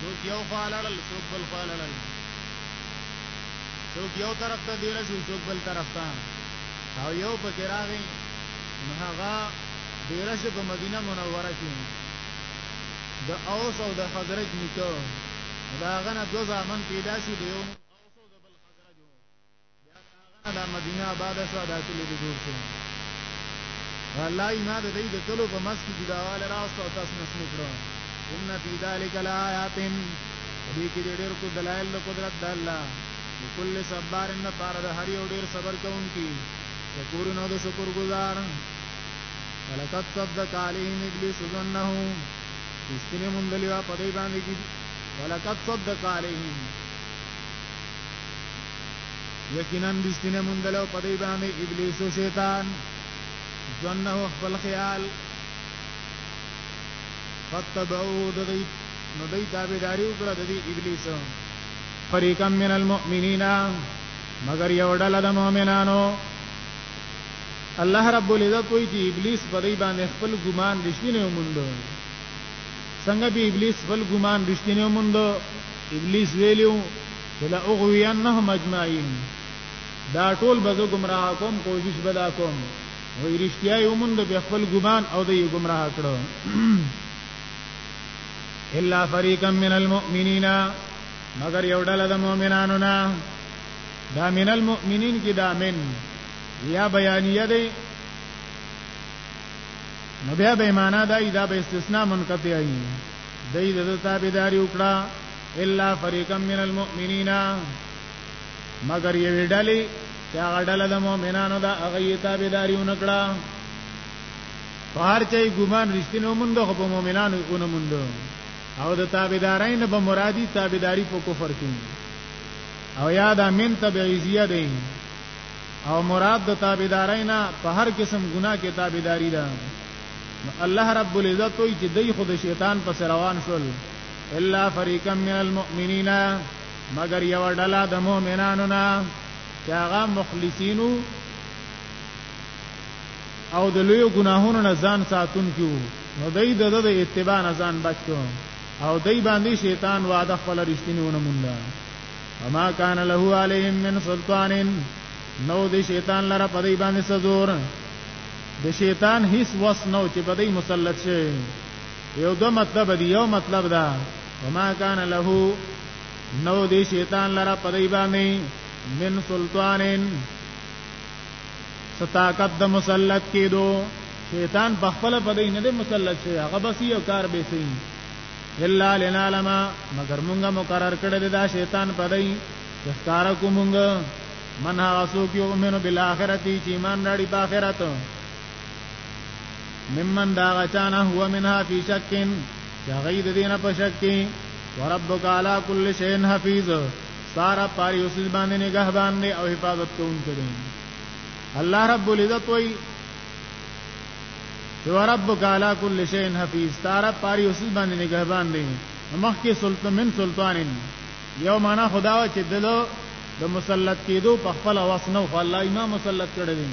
څوک یو خوا لړل څوک بل خوا لړل څوک یو طرف ته دیره شو څوک بل طرف ته او یو پکې راغی نو هغه دیره شو په مدینه منوره کې د اوس او د حضرت نیکو دا غنه دو زامن پیدا شو دیو دا مدینه آباد شو دا کلی به جوړ شو الله ما د دې د تلو په مس کې جداوال راست او تاسو نس نکړو ان فی ذلک لآیات دې کې ډېر کو دلایل د قدرت د الله کل صبر ان پار د هر یو ډېر صبر کوونکی شکور نو د شکر گزار ولقد صدق علیهم ابلیس ظنه استنه مونږ لیا په دې باندې کې ولقد صدق علیهم یقینا رښتینه موندل او پدې باندې ابلیس او شیطان جنه خپل خیال فتبعو دغی نو دی تابیداری وکړه د دې ابلیس فریقا من المؤمنین مگر یو ډله د مؤمنانو الله رب العزت وایي چې ابلیس په دې باندې خپل ګمان رښتینه وموندو څنګه به ابلیس خپل ګمان رښتینه وموندو ابلیس ویلو ولا اغوينهم اجمعين دا ټول به زه گمراه کوم کوشش بدا کوم وی رښتیا یې وموند به خپل ګمان او د یې گمراه کړو الا فريقا من المؤمنين مگر یو ډله د مؤمنانو نه دا من المؤمنین کې دا من یا بیانیه دی نو بیا به معنا دا دا به استثناء منقطع ای دای د تابعداري وکړه الا فريقا من المؤمنين مگر یوې ډلې چې هغه ډله د مؤمنانو د هغه یې تابعداري ونکړه فار چې ګمان رښتینو مونږ خو په مؤمنانو کو نه مونږ او د تابعدارۍ نه به مرادي تابعداري په کفر کې او یا دا من تبعیزیه دی او مراد د تابعدارۍ نه په هر قسم ګناه کې تابعداري ده الله رب العزت وی چې دای خود شیطان پس روان شول الا فريقا من المؤمنين مگر یو ډله د مؤمنانو نه چې هغه مخلصینو او د لوی ګناهونو نه ځان ساتون کیو نو دای د د اتباع نه ځان بچو او دای باندې شیطان وعده خپل رښتینی ونه مونږ وما کان له علیهم من سلطان نو د شیطان لره په دای باندې سزور د شیطان هیڅ وس نو چې په دای مسلط شي یو دو مطلب دی یو مطلب دا وما کان له نو دی شیطان لرا پدای باندې من سلطانین ستاقت د مسلط کېدو شیطان په خپل پدای نه دی مسلط شي هغه بس یو کار به سي الا لنعلم مگر مونږه مقرر کړی دا شیطان پدای تخکار کو مونږه من هغه سو کې اومنو بالاخره چې ایمان راړي په آخرت ممن دا غچان هو منها فی شک چا غید دینه په شک کې وربک علی کل شیء حفیظ سارا پاری اوسې باندې نگهبان دی او حفاظت کوونکی دی الله رب العزت وای چې وربک علی کل شیء حفیظ سارا پاری اوسې باندې نگهبان دی مخکې سلطان من سلطانین یو معنا خدا چې دلو د مسلط کېدو په خپل واسنو خو الله یې ما مسلط کړی دی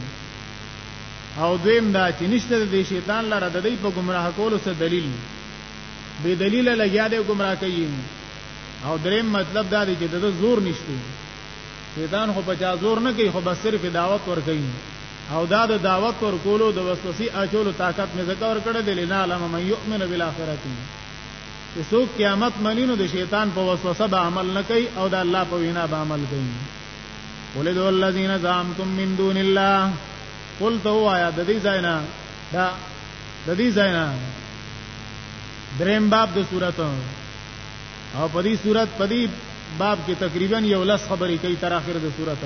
او دویم دا چې نشته د شیطان لره د دې په گمراه کولو څه دلیل به دلیل لګیا دی گمراه کوي او دریم مطلب دا دی چې د زور نشته شیطان خو په چا زور نه کوي خو بس صرف دعوت ور کوي او دا د دعوت ور کولو د وسوسې اچولو طاقت مې ذکر ور کړی دی لنا علم من یؤمن بالاخره چې څوک قیامت منینو د شیطان په وسوسه به عمل نه کوي او د الله په وینا به عمل کوي قل ادعوا الذين زعمتم من دون الله قل تو آیا د دې ځاینا دا د دې ځاینا دریم باب د صورت او په دې صورت په دې باب کې تقریبا یو لس خبرې کوي تر اخر د صورت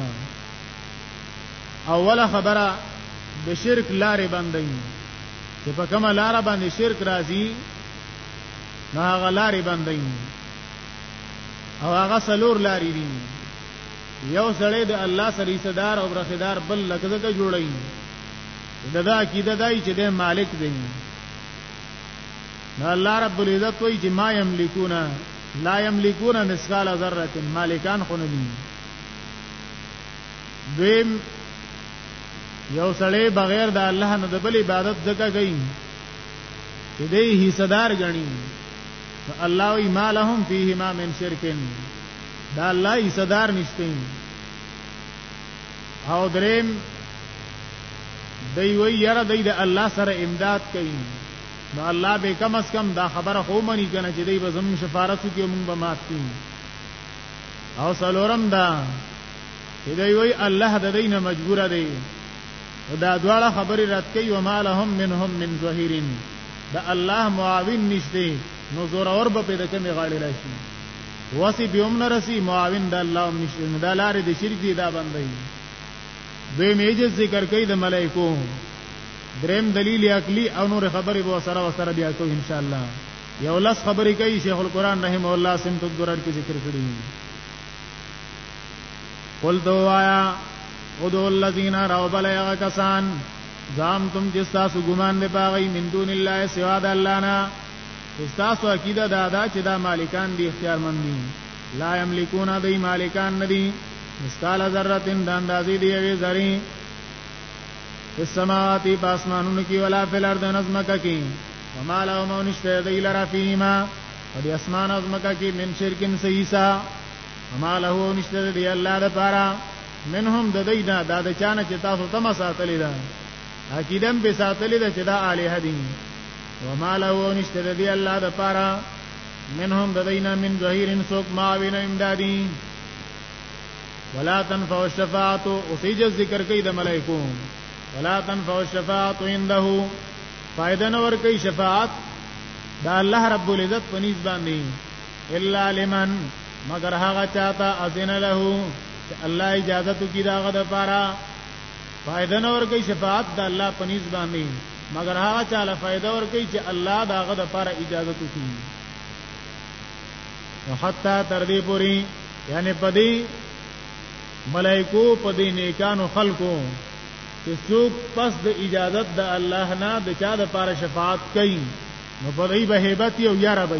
اوله خبره د شرک لارې باندې چې په کومه لار باندې شرک راځي هغه لارې باندې او هغه سلور لاري دي یو سړی د الله سره صدر او رخدار بل لګزګه جوړی دغه عقیده دای چې د مالک دی نو الله رب العزت وایي چې ما یملکونا لا یملکونا مثقال ذره مالکان خو نه دي دویم یو سړی بغیر د الله نه د بل عبادت ځکه کوي چې دې حصدار غني الله وی ما لهم فیهما من شرکن دا الله یې صدر نشته او دریم دی وی یره دی د الله سره امداد کوي نو الله به کم اس کم دا خبره خو منی کنه چې دی به زموږ شفارت کوي موږ به معاف کړي او سلورم دا چې دی وی الله د دینه مجبور دی دا دواړه خبرې رات کوي وما لهم منهم من ظهیرین د الله معاون نشته نو زور اور به پیدا کمې غاړي راشي وسی به هم نرسي معاون د الله هم نشته نو دا لارې د شرک دی دا باندې دوی میجه ذکر کوي د ملائکو دریم دلیل عقلی او نور خبرې به سره وسره بیا کوو ان شاء الله یو لس خبرې کوي شیخ القران رحم الله سم تو درر کې ذکر کړی قل دوایا ادو الذین راو بلیا کسان زام تم چې تاسو ګمان دی باغی من دون الله سوا د الله نه تاسو عقیده دا دا چې دا مالکان دی اختیار مند دي لا یملکون دی مالکان ندي مثقال ذره د اندازې دی وی ذری السماوات پاسمانونو کې ولا فی الارض نظمکه کې وما له مونشته دی لرا فیما او د اسمان نظمکه کې من شرکن سیسا وما له نشته دی الله لپاره منهم د دینا دا د چانه چې تاسو تم ساتلې ده عقیدم به ساتلې ده چې دا الہ دي وما له نشته د دی الله د پاره منهم د دینا من ظهیر سوک ما وین امدادی ولا تنفع الشفاعه اوسیج ذکر کوي د ملائکو ولا تنفع الشفاعه عنده فائدہ نور کوي شفاعت دا الله رب العزت پنيز باندې الا لمن مگر هغه چاته اذن له چې الله اجازه تو کی داغه د پاره فائدہ نور کوي شفاعت د الله پنيز باندې مگر هغه چاله فائدہ ور کوي چې الله داغه د پاره اجازه تو کی وحتا تر دې پوری یعنی پدی ملائکو پدی نیکانو خلقو چې څوک پس د اجازت د الله نه د چا د پاره شفاعت کوي نو په دې به hebat یو یاره به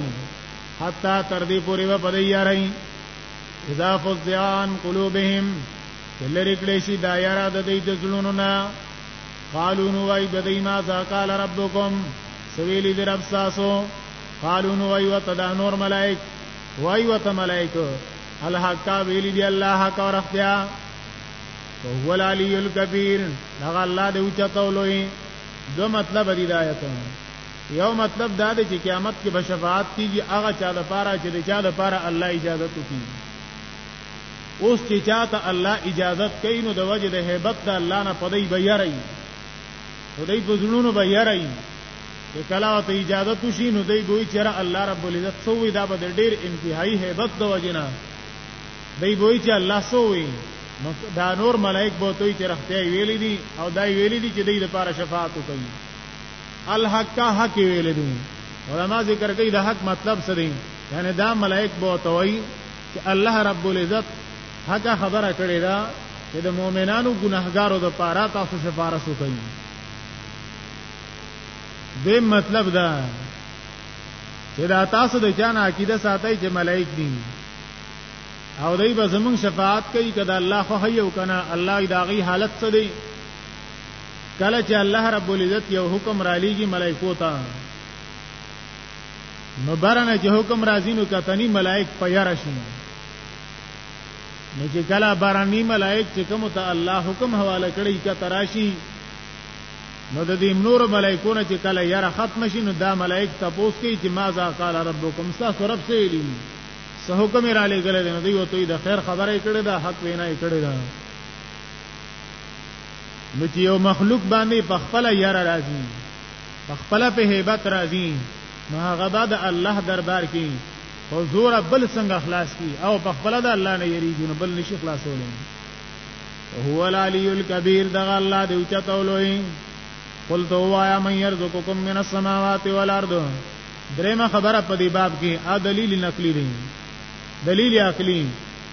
حتا تر دې پورې به په دې یاره اذا فزعان قلوبهم کلری کړي شي دا یاره د دې د زړونو نه قالو نو وای د دې ما ذاکال ربکم سویلی در رب ساسو قالو نو وای وت دا نور ملائک وای وت ملائک الحق ویلی دی الله حق اور اختیا وهو العلی الکبیر هغه الله دې اوچتولوي دو مطلب دی دایته یو مطلب دا دی چې قیامت کې به شفاعت کیږي هغه چا لپاره چې د چا لپاره الله اجازه کوي اوس چې چاته الله اجازه کوي نو د وجه د hebat د الله نه پدای به یری خدای په زړونو به یری چې کله ته اجازه کوشي نو دوی دوی چر الله رب العزت سوې دا به ډېر انتهایی hebat د وجه نه دوی دوی چې الله سوې دا نور ملائک به دوی چې رښتیا ویلي دي او دا ویلي دي چې دوی لپاره شفاعت کوي الحق حق ویل دي علما ذکر کوي د حق مطلب څه دی یعنی دا ملائک بو توي چې الله رب العزت حق خبره کړې ده چې د مؤمنانو ګناهګارو د پاره تاسو سفارش وکړي دې مطلب دا چې دا تاسو د جان عقیده ساتي چې ملائک دي او دای به زمون شفاعت کوي کله الله خو هي او کنه الله داغي حالت څه دی کله چې الله رب العزت یو حکم را لېږي ملائکو ته نو برنه چې حکم راځي نو کتنی ملائک په یاره شي نو چې کله برنی ملائک چې کوم ته الله حکم حواله کړی کته راشي نو د دې نور ملائکو نه چې کله یاره ختم شي نو دا ملائک تاسو کې چې ما ذا قال ربکم تاسو رب سي لي سه حکم را لېږل نو دوی وته د خیر خبره کړې ده حق وینا یې کړې ده نو چې یو مخلوق باندې په خپل یار راځي په خپل په hebat راځي نو هغه بعد الله دربار کې حضور بل څنګه خلاص کی او په خپل د الله نه یریږي نو بل نشي خلاصول هو العلی الکبیر دغه الله دی چې تولوي قل تو وایا من يرزقکم من السماوات والارض درېمه خبره په دې باب کې ا دلیل نقلی دی دلیل عقلی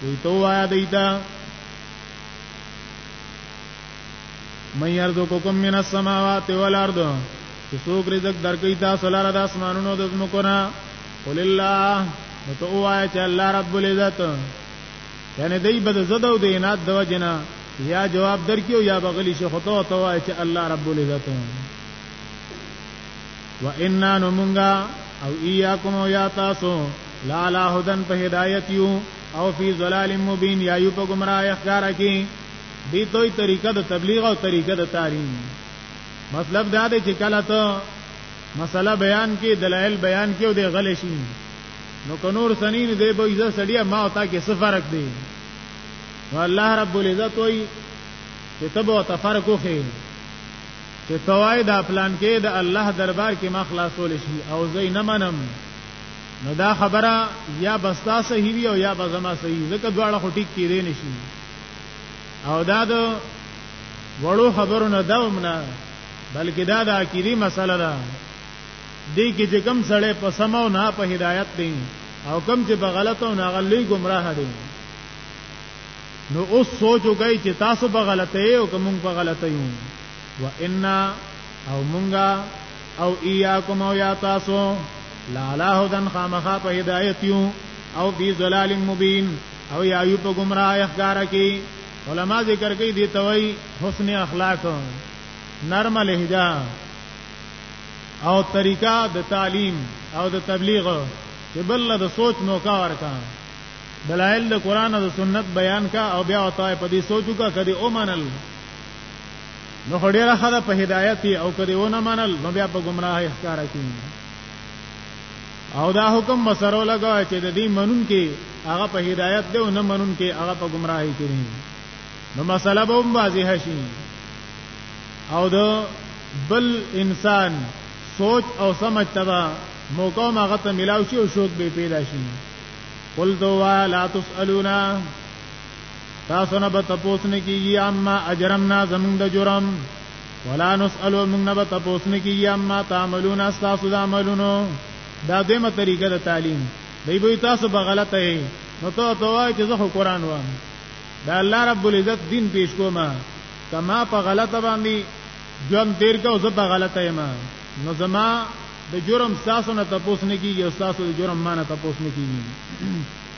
وی تو وایا دیتا من يرزقكم من السماوات والارض څوک رزق درکې تاسو لاره د اسمانونو د زمکو نه قل الله نو ته وایې چې الله رب العزت یعنی دای بد زده او دینات د وجنا یا جواب درکیو یا بغلی شي خطو ته وایې چې الله رب العزت وإنا نمونغا او إياكم او یا تاسو لا لا هدن په هدایت یو او فی ظلال مبین یا یو په گمراه اخکار کی دی توی طریقه د تبلیغ او طریقه د تعلیم مطلب دا دی چې کله ته مسله بیان کې دلایل بیان کې او د غل شي نو کنور سنین دی به عزت سړیا ما او تا کې څه فرق دی والله رب العزت وای چې تبو تفرق وکړي چې توای دا پلان کې د الله دربار کې ما خلاصول شي او زه نه منم نو دا خبره یا بستا صحیح وی او یا بزما صحیح ځکه دواړه خټی کې دی نشي او دا د وړو خبرو نه دوم نه بلکې دا د عقیدی مسله ده دې کې چې کم سړی په سم او نه په هدایت دی او کم چې په غلط او ناغلی گمراه دی نو اوس سوچ وکړئ چې تاسو په غلطه یو کوم په غلطه یو و ان او مونږه او ایاکم او یا تاسو لالا هدن خامخا په هدایت یو او فی ظلال مبین او یا یو په گمراه اخګار کی علما ذکر کوي دی توي حسن اخلاق نرم لهجه او طریقہ د تعلیم او د تبلیغ چې بل د سوچ موقع ورکا دلایل د قران او د سنت بیان کا او بیا وتاي په دې سوچو کا کدي اومنل نو خو ډیره خدا په هدایت او کدی ونه منل نو بیا په گمراه ښکارا کین او دا حکم مسرو لگا چې د دې منون کې هغه په هدایت دی او نه منون کې هغه په گمراهی کې دی نو مسله به هم واضح شي او د بل انسان سوچ او سمجھ تبا موقع ما غته ملاو شي او شوق به پیدا شي قل دوا لا تسالونا تاسو نه به تپوس نه کیږي اما اجرمنا زمون د جرم ولا نسأل موږ نه به تپوس نه کیږي اما تعملون تاسو د عملونو دا دیمه طریقه د تعلیم دی به تاسو به غلطه یې نو ته ته وای چې زه قرآن وایم دا الله رب العزت دین پیش کوما کما په غلطه باندې جون تیر کو زه په غلطه یم نو زما د جرم تاسو نه تپوس نه کیږي او تاسو د جرم ما نه تپوس نه کیږي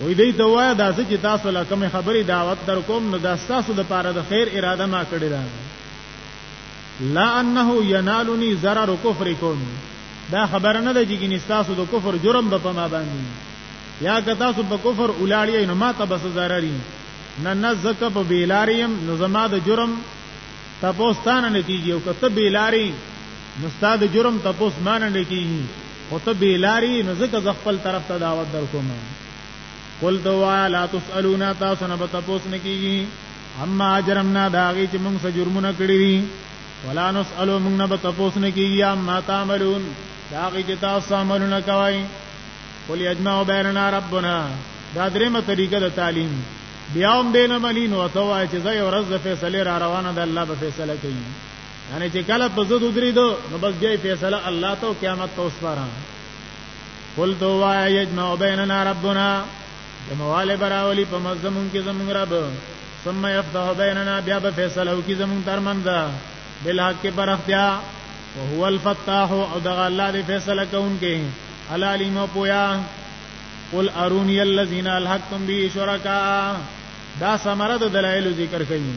وې دې ته وای دا چې تاسو لا کوم خبرې دعوت در کوم نو دا تاسو د پاره د خیر اراده ما کړی دا لا انه ینالنی zarar کفرکم دا خبر نه ده چې ګینې تاسو د کفر جرم به په ما باندې یا که تاسو په کفر ولاړی نو ما ته بس zarar نه نه زکه په بیلاریم نو زما د جرم تپوستانه نتیجه او کته بیلاری نو ستاد جرم تپوس مان نه کیږي خو ته بیلاری نو زکه ز خپل طرف ته دعوت درکوم قل دوا لا تسالون تاسو نه بت پوس نه کیږي اما اجرمنا داغي چې موږ سره جرمونه کړی دي ولا نسالو موږ نه بت پوس نه کیږي اما تعملون داغي چې تاسو عملونه کوي قل یجمع بیننا ربنا دا درېمه طریقه د تعلیم بیا هم دینه ملین او ته وای چې زې ورځ د فیصله را روانه ده الله به فیصله کوي یعنی چې کله په زد ودری دو نو بس بیا فیصله الله ته قیامت ته وسپاره قل تو وای یجمع بیننا ربنا جمعواله براولی په مزمون کې زمون رب ثم يفتح بيننا بیا به فیصله وکي زمون ترمنځ بالحق پر اختیا وهو الفتاح او دغه الله دې فیصله کوونکی العلیم پویا قل ارونی الذین الحقتم به شرکا دا سمره د دلایل ذکر کوي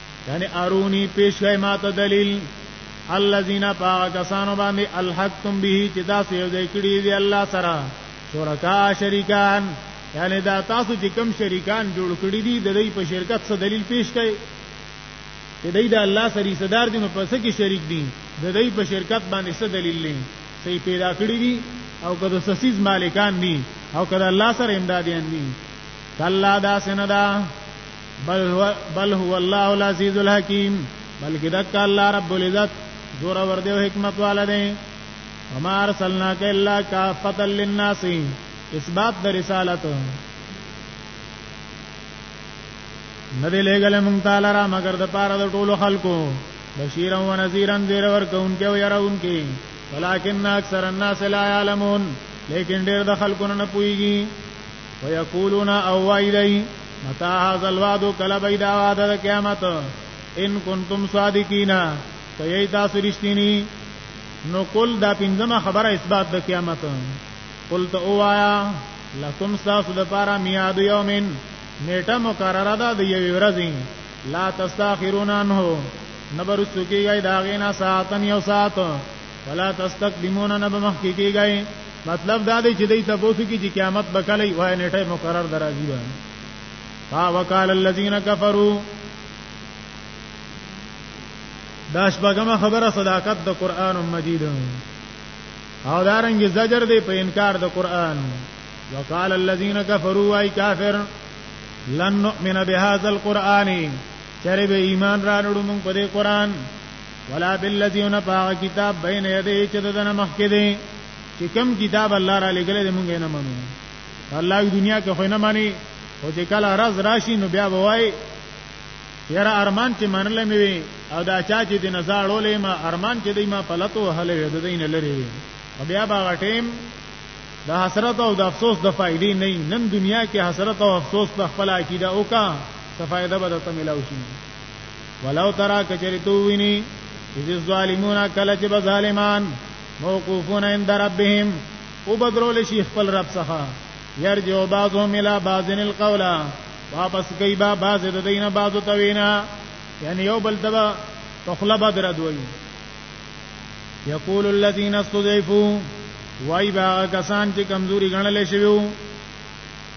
یعنی ارونی پیش کای ما ته دلیل الذين باغسانو باندې الحقتم به چې تاسو یو ځای کړی دی الله سره شرکا شریکان یعنی دا تاسو چې کم شریکان جوړ کړی دي د دې په شرکت څخه دلیل پیش کړي چې دای د الله سری صدر دي نو پس کې شریک دي د دې په شرکت باندې څه دلیل لې سي پیدا کړی دي او کده سسیز مالکان دي او کده الله سره امدادیان دي کلا دا سندا بل هو بل هو الله العزیز الحکیم بلکې دک الله رب العزت زور ور دی حکمت والا دی وما ارسلناک الا کافتا للناس اثبات د رسالت ندی لګل مونږ تعالی را مگر د پاره د ټولو خلکو بشیرا و نذیرا دیر ور کونکي او يرونکي ولکن اکثر الناس لا يعلمون لیکن ډیر د خلکو نه پويږي ويقولون او ويلي متى هذا الوعد کله بيدا وعد د قیامت ان کنتم صادقین کای تاسو رښتینی نو کول دا پنځمه خبره اثبات د قیامت قل تو وایا لکم تاسو د پاره میاد یومن نیټه مقرره ده د یوې ورځې لا تستاخرون عنه نبرسو کیږي دا غینا ساعتن یو ساعت ولا تستقدمون نبمخ کیږي مطلب دا دی چې دوی تاسو کې چې قیامت به کله وای نیټه مقرر درازي وای ها وقال الذين كفروا دا شپږمه خبره صداقت د قران مجید او دارنګ زجر دی په انکار د قران وقال الذين كفروا واي کافر لن نؤمن بهذا القران چرې به ایمان را نړو موږ په دې قران ولا بالذین باغ کتاب بین یدی چې دنه مخکې دی چې کوم کتاب الله را لګل دی مونږ نه منو الله دنیا کې خو نه مانی او چې کله راز راشي نو بیا وای یاره ارمان چې منلې مې وي او دا چا چې د نزاړولې ما ارمان چې دی ما پلتو هله وې د دین لري وي بیا باغ ټیم د حسرت او د افسوس د فائدې نه نن دنیا کې حسرت او افسوس په خپل عقیده او کا څه فائدہ به د تملاو شي ولو ترا کچری تو ویني چې ظالمون کله چې ظالمان موقوفون عند ربهم او بدرول شي خپل رب څخه يرجو بعضهم الى بعض القول واپس کوي با بعض د دینه بعض توینا یعنی یو بل تبا تخلا بدر دوی یقول الذين استضعفوا وای با کسان چې کمزوري غنل شوی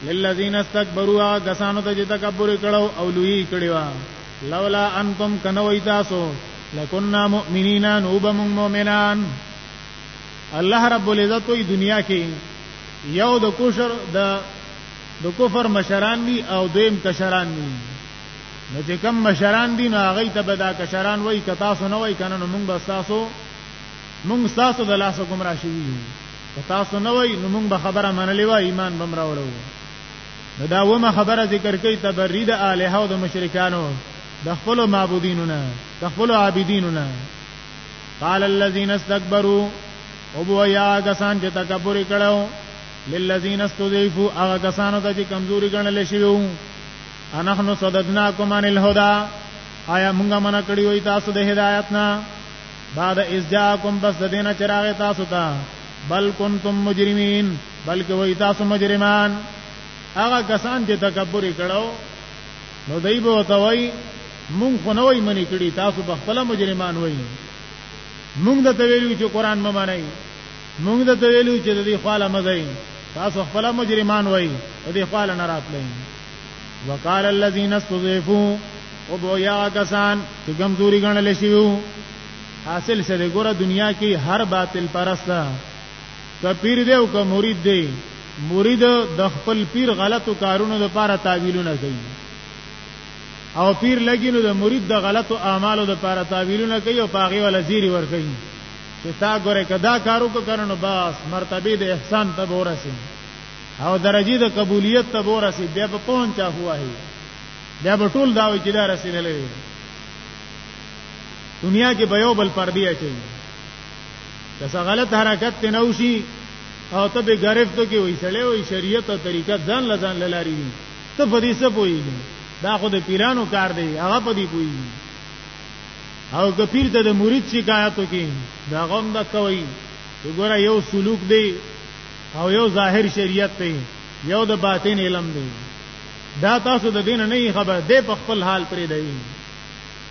للذین استكبروا غسانو ته چې تکبر کړو او لوی کړو لولا انتم کنوي تاسو لکنا مؤمنین نوب مؤمنان الله رب العزت وی دنیا کې یو د کوشر د د کفر مشران دي او دویم کشران دي نو چې کم مشران دي نو هغه ته به دا کشران وای کتا سو نه وای کنه نو مونږ به تاسو مونږ تاسو د لاسو گمراه شوی که تاسو نه وای نو موږ به خبره منلې وای ایمان بم راوړو نو دا ومه خبره ذکر کوي تبری د الہ او د مشرکانو د خپل معبودینو نه د خپل عابدینو نه قال الذين استكبروا او بو یا کسان چې تکبر کړو للذین استضعفوا هغه کسانو ته چې کمزوري ګڼل شي وو انحنو صددناکم عن الهدى آیا موږ منع کړی وای تاسو د هدایت نه بعد از جاکم بس د دینه چراغ تاسو ته بل کنتم مجرمین بلکې وای تاسو مجرمان هغه کسان چې تکبر کړو نو دای به وتوي مونږ خو نه وای منی کړی تاسو په خپل مجرمان وای مونږ د تویلو چې قران ما معنی مونږ د تویلو چې د دې خاله مزه تاسو خپل مجرمان وای د دې خاله نه راتلئ وقال الذين استضعفوا او بو یا کسان چې کمزوري ګڼل شي حاصل سره ګوره دنیا کې هر باطل پرسته کپیر دی او که مرید دی مرید د خپل پیر غلطو کارونو لپاره تعویلونه کوي او پیر لګي نو د مرید د غلطو اعمالو لپاره تعویلونه کوي او پاغي ولا زیری ور کوي چې تا ګوره کدا کارو کو کرنو بس مرتبه د احسان ته ورسې او درجه د قبولیت ته ورسي بیا په پونچا هوا هي بیا په ټول داوي کې دا رسیدلې دنیا کې به یو بل پردی اچي که څه غلط حرکت ته نه وشي او ته به گرفتو کې وې سړې وې شریعت او طریقه ځان لزان لاري دي ته په دې څه پوي دا خو د پیرانو کار دی هغه په دې پوي او که پیر ته د مرید شکایت وکي دا غوم د کوي وګوره یو سلوک دی او یو ظاهر شریعت دی یو د باطن علم دی دا تاسو د دین نه خبر دی په خپل حال پرې دی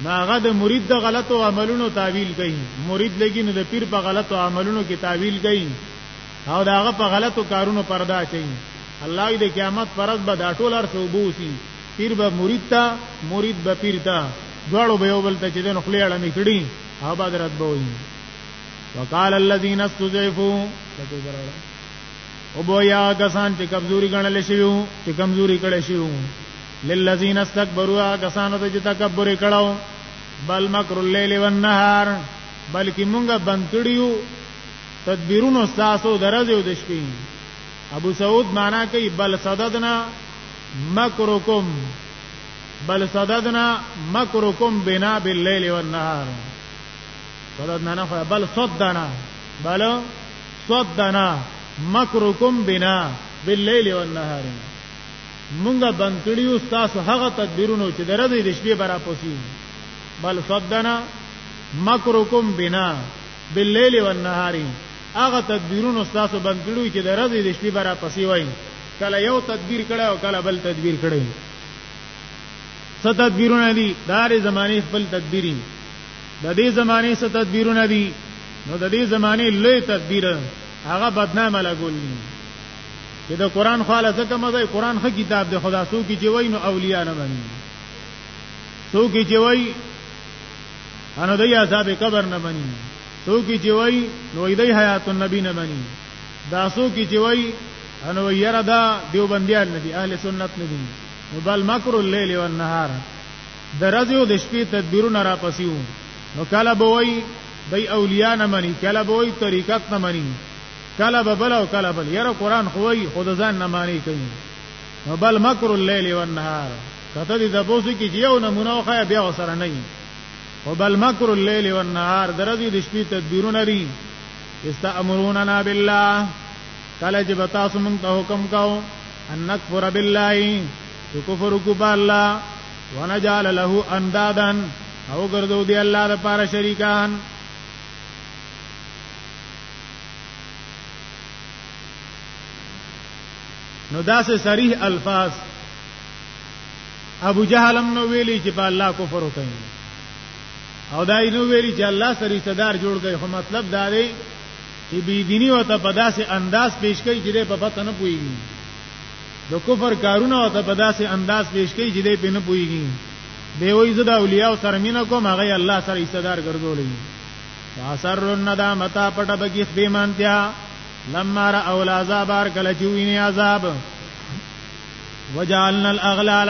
ناغه د مرید د غلطو عملونو تعویل کوي مرید لګي نو د پیر په غلطو عملونو کې تعویل کوي او داغه په غلطو کارونو پردا کوي الله دې قیامت پرز به دا ټول ارسه وبوسي پیر به مرید تا مرید به پیر تا دواړو به یو بل ته چې دین خلیړه نکړي او بادرت به وي وقال الذين استضعفوا او بو یا کسان چې کمزوري ګڼل شي چې کمزوري کړي شي للذین استكبروا کسانو ته چې تکبر کړو بل مکر الليل والنهار بلکې مونږه بند کړیو تدبیرونو ساسو درځي او د شپې ابو سعود معنا کوي بل صددنا مکرکم بل صددنا مکرکم بنا باللیل والنهار سلو دنا نه بل صد دنا بل صد دنا مکرکم بنا باللیل والنهار مونږه بند کړیو تاسو هغه تدبیرونو چې درځي د شپې برا پوسی بل صدنا مکرکم بنا باللیل والنهار هغه تدبیرونو تاسو بند کړیو چې درځي د شپې برا پوسی وای کله یو تدبیر کړه او کله بل تدبیر کړه ست تدبیرونه دي دار زمانه خپل تدبیرین د دې زمانه څخه تدبیرونه دي نو د دې زمانه لوی تدبیر هغه بدنامه لګول دي چې د قران خاله ځکه مزه قران خو کتاب دی خدا سو کی چې وای نو اولیاء نه باندې سو کی چې وای انو دای عذاب قبر نه باندې سو کی چې وای نو دای حیات النبی نه باندې دا سو کی چې وای انو یره دا دیوبندیان نه دي اهل سنت نه دي بل مکر الليل والنهار د ورځې او د شپې تدبیرونه را پسې وو نو کله به وای دی اولیاء نه مني کله به وای طریقت نه مني کله به بل او کله بل یره قران خو وای خود ځان نه معنی کوي نو بل مکر الليل والنهار کته دې د بوسو کې یو نمونه خو بیا وسره نه وي او بل مکر الليل والنهار درځي د شپې تدبیرونه لري استامروننا بالله کله چې بتا سمون ته حکم کاو ان نکفر بالله چې کفر کو بالله ونجعل له اندادا او ګرځو دی الله د پاره شریکان نو دا سه صریح الفاظ ابو جهلم نو ویلی چې په الله کفر وکړي او دا نو ویلی چې الله سره صدر جوړ کړي خو مطلب دا دی چې بی دینی او ته په داسې انداز پیش کوي چې په پته نه پويږي د کفر کارونه او ته په داسې انداز پیش کوي چې دې په نه پويږي دی وایي زه د اولیاء سره مینا کوم هغه الله سره ایستدار ګرځولې فاسر الندامت پټ بګی خبيمانتیا لما را اول عذاب ار کله چې ویني عذاب وجعلنا الاغلال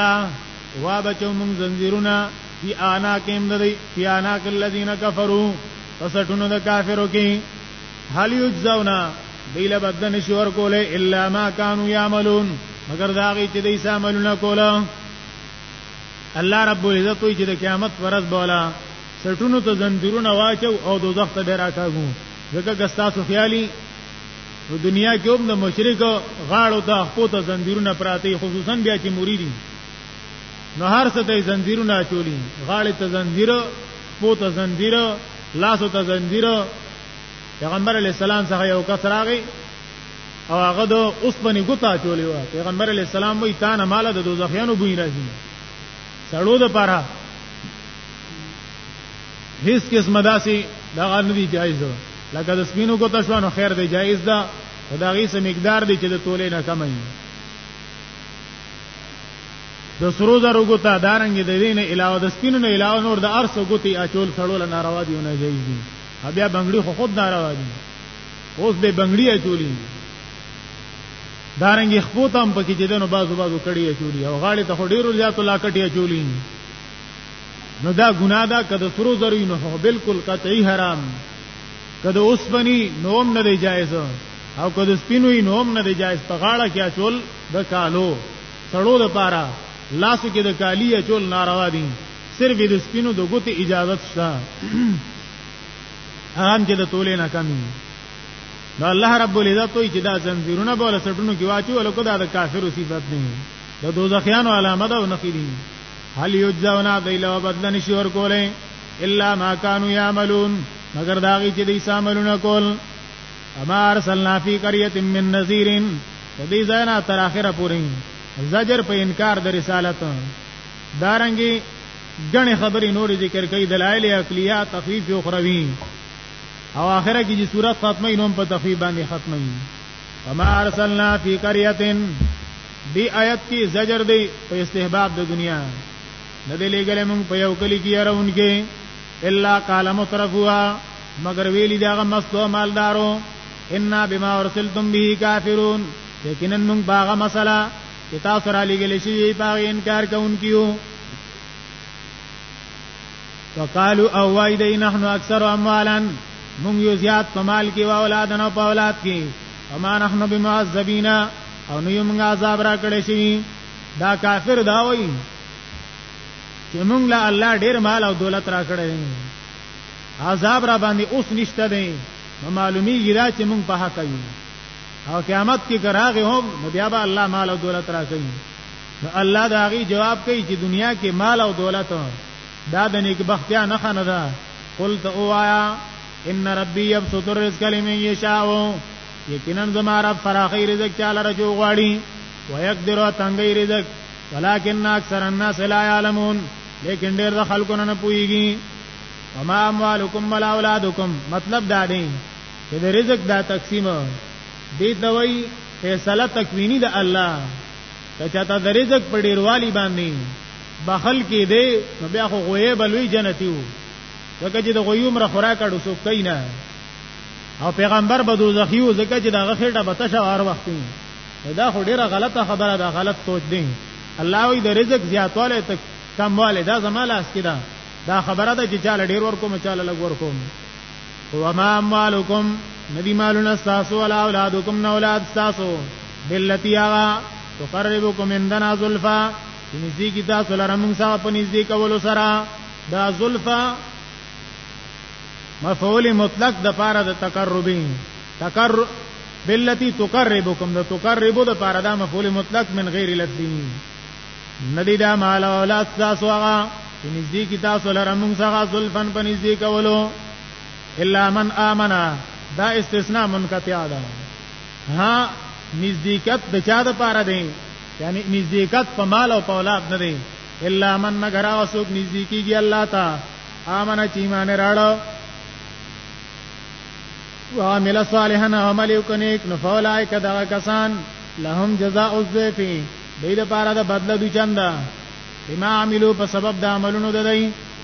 وا بچو مون زنجیرونه فی انا کیم ددی فی انا کلذین کفروا فسټونو د کافرو کې هل یجزونا دیل بدن شور کوله الا ما كانوا يعملون مگر دا غي چې دیسه عملونه کوله الله رب العزت وی چې د قیامت ورځ بولا سټونو ته زنجیرونه واچو او دوزخ ته به راکاږو ځکه که تاسو خیالي نو دنیا کې هم د مشرک غاړو ته خپل ته زنجیرونه پراته خصوصا بیا چې مریدي نو هر څه ته زنجیرونه چولی غاړې ته زنجیر خپل ته زنجیر لاسو ته زنجیر پیغمبر علی السلام څخه یو کس راغی او هغه د اوسپنې ګوتا چولې و پیغمبر علی السلام وی تا نه مال د دوزخیانو بوی راځي سړو د پاره هیڅ قسم داسي دا غل ندي جایز ده لکه د سپینو ګوتا شو نو خیر دی جایز ده دا غي سم مقدار دی چې د تولې نه کمای د سرو زرو ګوتا دارنګ د دین علاوه د سپینو نه علاوه نور د ارسو ګوتی اچول سړول ناروا دی نه جایز دی بیا بنگړي خو خود ناروا دي اوس به بنگړي اچولي دارنګ خپوت هم پکې چې دنو بازو بازو کړي اچولي او غاړي ته ډیرو زیاتو لا کټي اچولي نو دا ګناه ده کده سرو زرو نه هو بالکل قطعي حرام کده اوسپنی نوم نه دی جایز او کده سپینوي نوم نه دی جایز په غاړه کې اچول د کالو سړو د پاره لاسو کې د کالی چول ناروا دي صرف د سپینو د ګوت اجازه شته هغه کې د تولې نه کمی نو الله رب العزت وی چې دا زنجیرونه بوله سټونو کې واچو ولکه دا د کافرو صفت نه د دوزخیانو علامه ده او نخې دي هل یجزون عدلا بدل نشي ور کوله الا ما كانوا يعملون مگر داغي چې دې عملونه کول اما ارسلنا فی قریه من نذیر په دې ځای نه تر اخره پورې زجر په انکار د رسالت دارنګي ګڼې خبرې نور ذکر کوي دلایل عقلیه تخفیف او خروی او اخره کې چې صورت ختمه نوم په تخفیف باندې ختمه وي وما ارسلنا فی قریه دی آیت کې زجر دی په استحباب د دنیا نه دی لګلې مونږ په یو کلی کې راونکې الا قال مترفوا مگر ویلی داغه مستو مالدارو ان بما ارسلتم به کافرون یقینا موږ باغه مسله چې تاسو را لګل شي باغ انکار کوونکیو وقالو او وای دی نحن اکثر اموالا موږ یو زیات په مال کې او اولاد نه په اولاد کې وما نحن بمعذبینا او نو موږ عذاب را کړی شي دا کافر دا وای چې موږ له الله ډیر مال او دولت را کړی عذاب را باندې اوس نشته دی نو معلومیږي دا چې مونږ په حق یو او قیامت کې ګراغه هم نو بیا به الله مال او دولت راکړي نو الله دا غي جواب کوي چې دنیا کې مال او دولت دا د نیک بختیا نه خنه ده قل تو وایا ان ربي يبسط الرزق لمن يشاء یقینا زما رب فراخي رزق چاله رجو غواړي ويقدر تنګي رزق ولكن اکثر الناس لا يعلمون لیکن ډېر د خلکو نه پويږي وما اموالکم ولا اولادکم مطلب دا دی چې د رزق دا تقسیم دی دوی فیصله تکوینی د الله ته چاته د رزق په ډیروالی باندې بخل کې دی نو بیا خو غوې بلوي جنتی وو ځکه چې د غیوم را خورا کړو سو کینا او پیغمبر به دوزخی وو ځکه چې دا غخېټه به تشه هر وخت دا خو ډیره غلطه خبره ده غلط سوچ دی الله وی د رزق زیاتواله تک کمواله دا زماله اس کې ده دا خبره ده چې چاله ډیر ورکوم چاله لګ ورکوم وما اموالکم ندی مالون استاسو ولا اولادکم نو اولاد استاسو بلتی آغا تقربکم اندنا زلفا چې نږدې کی تاسو لره موږ سره په نږدې کولو سره دا زلفا مفعول مطلق د پاره د تقربین تقرب بالتي تقربكم د تقربو د پاره دا مفعول مطلق من غیر لفظی ندی دا مال او اولاد تاسو هغه چې نږدې کی تاسو لره موږ څنګه زلفن په نږدې کولو الا من امنا دا استثناء منقطع ده ها نزدېکت د چا د پاره دی یعنی نزدېکت په مال او په اولاد نه دی الا من مگر هغه څوک نږدې کیږي الله ته امنه چې ایمان راړو وعمل صالحا عمل وکنیک نفولائک دغه کسان لهم جزاء الضیفین دې لپاره د بدله دوی چند بما عملو په سبب د عملونو د دی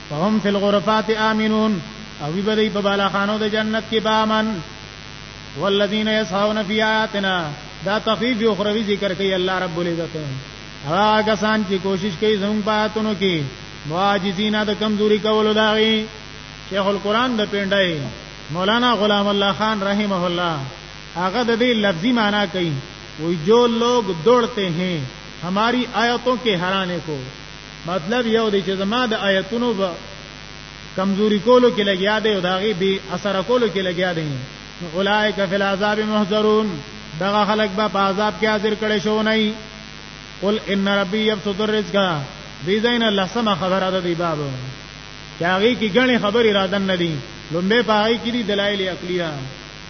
فهم فی الغرفات آمنون او وی بدی په بالاخانو د جنت کې بامن والذین یسعون فی آیاتنا دا تخفیف یو خروی ذکر کوي الله رب العزت هغه کسان چې کوشش کوي زموږ پاتونو کې معاجزینا د کمزوري کولو داغي شیخ القران د پندای مولانا غلام الله خان رحمه الله هغه د دې لفظي معنی کوي وی جو لوګ دوړته هي هماري آیاتو کې حرانه کو مطلب یو دی چې زما د آیتونو به کمزوري کولو کې لګیا دی او داغي به اثر کولو کې لګیا دی اولائک فی العذاب محضرون دغه خلک به په عذاب کې حاضر کړي شو نه قل ان ربي يبسط الرزق دې زین الله سم خبره ده دی باب چې هغه کې غني خبرې را دن نه دي لومبه پای کې دي دلایل عقلیه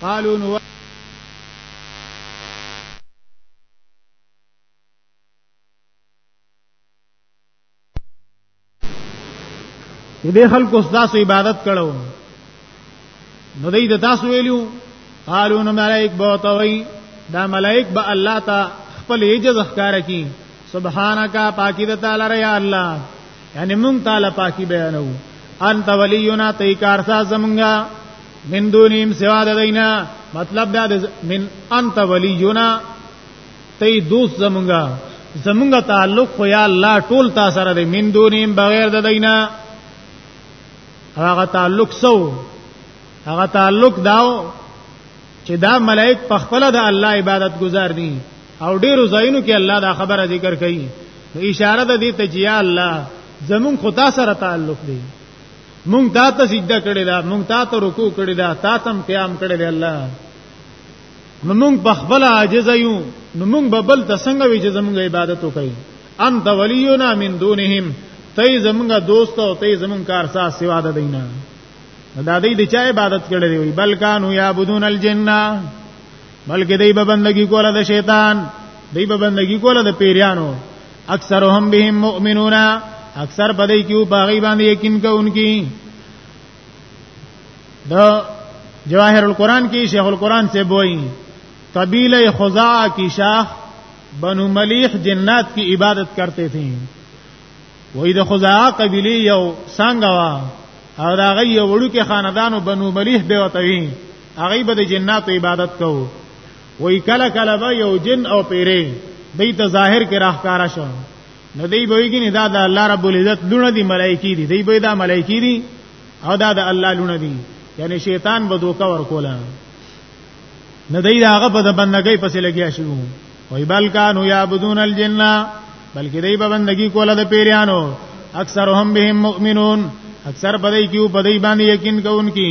قالو نو دې خلکو ستاسو عبادت کړو نو دې د تاسو ویلو قالو نو ملائک بوتوي دا ملائک به الله ته خپل عجز ښکار کی سبحانك پاکی د تعالی یا الله یعنی مونږ تعالی پاکي بیانو انت ولینا تی کارسا زمونږه من دونیم سوا د دینا مطلب دا من انت ولینا تی دوست زمونږه زمونږه تعلق خو یا الله ټول تا سره دی من دونیم بغیر د دینا هغه تعلق سو هغه تعلق داو چې دا ملائک په خپل د الله عبادت گزار دي او ډیرو ځایونو کې الله دا خبره ذکر کوي نو اشاره ده دې ته چې یا الله زمون خو تا سره تعلق دی مونږ تا ته سجده کړی دا مونږ تا ته رکوع کړی دا تا تم قیام کړی دی الله نو مونږ بخبل عاجز یو نو مونږ ببل ته څنګه وی چې زمونږ عبادت وکړي انت ولینا من دونهم تای زمونږ دوست او تای زمونږ کارساز سوا ده دینه دا دې د چا عبادت کړې وي بلکانو یعبدون الجنه بلکې دی به بندگی کوله د شیطان دی به بندگی کوله د پیریانو اکثرهم بهم مؤمنون اکثر پدې کیو باغی باندې یقین کوونکی د جواهر القرآن کې شیخ القرآن سے بوئی قبیله خزاع کی شاخ بنو ملیح جنات کی عبادت کرتے تھے وای د خزاع قبیله یو څنګه وا او دا غي وړو کې خاندانو بنو ملیح به وتوی هغه به د جناتو عبادت کوو وای کله کله به یو جن او پیری دې ته ظاهر کې راخکارا شو نو دې به یګینه دا د الله رب العزت لونه دي ملایکی دي دې به دا ملایکی دي او دا د الله لونه دي یعنی شیطان به دوکا ورکولا نه دې دا هغه په بندګۍ پسې لګیا شو وای بلکانو یعبدون الجنه بلکې دې به بندګي کوله د پیریانو اکثرهم بهم مؤمنون اکثر پدې کیو پدې باندې یقین کوونکي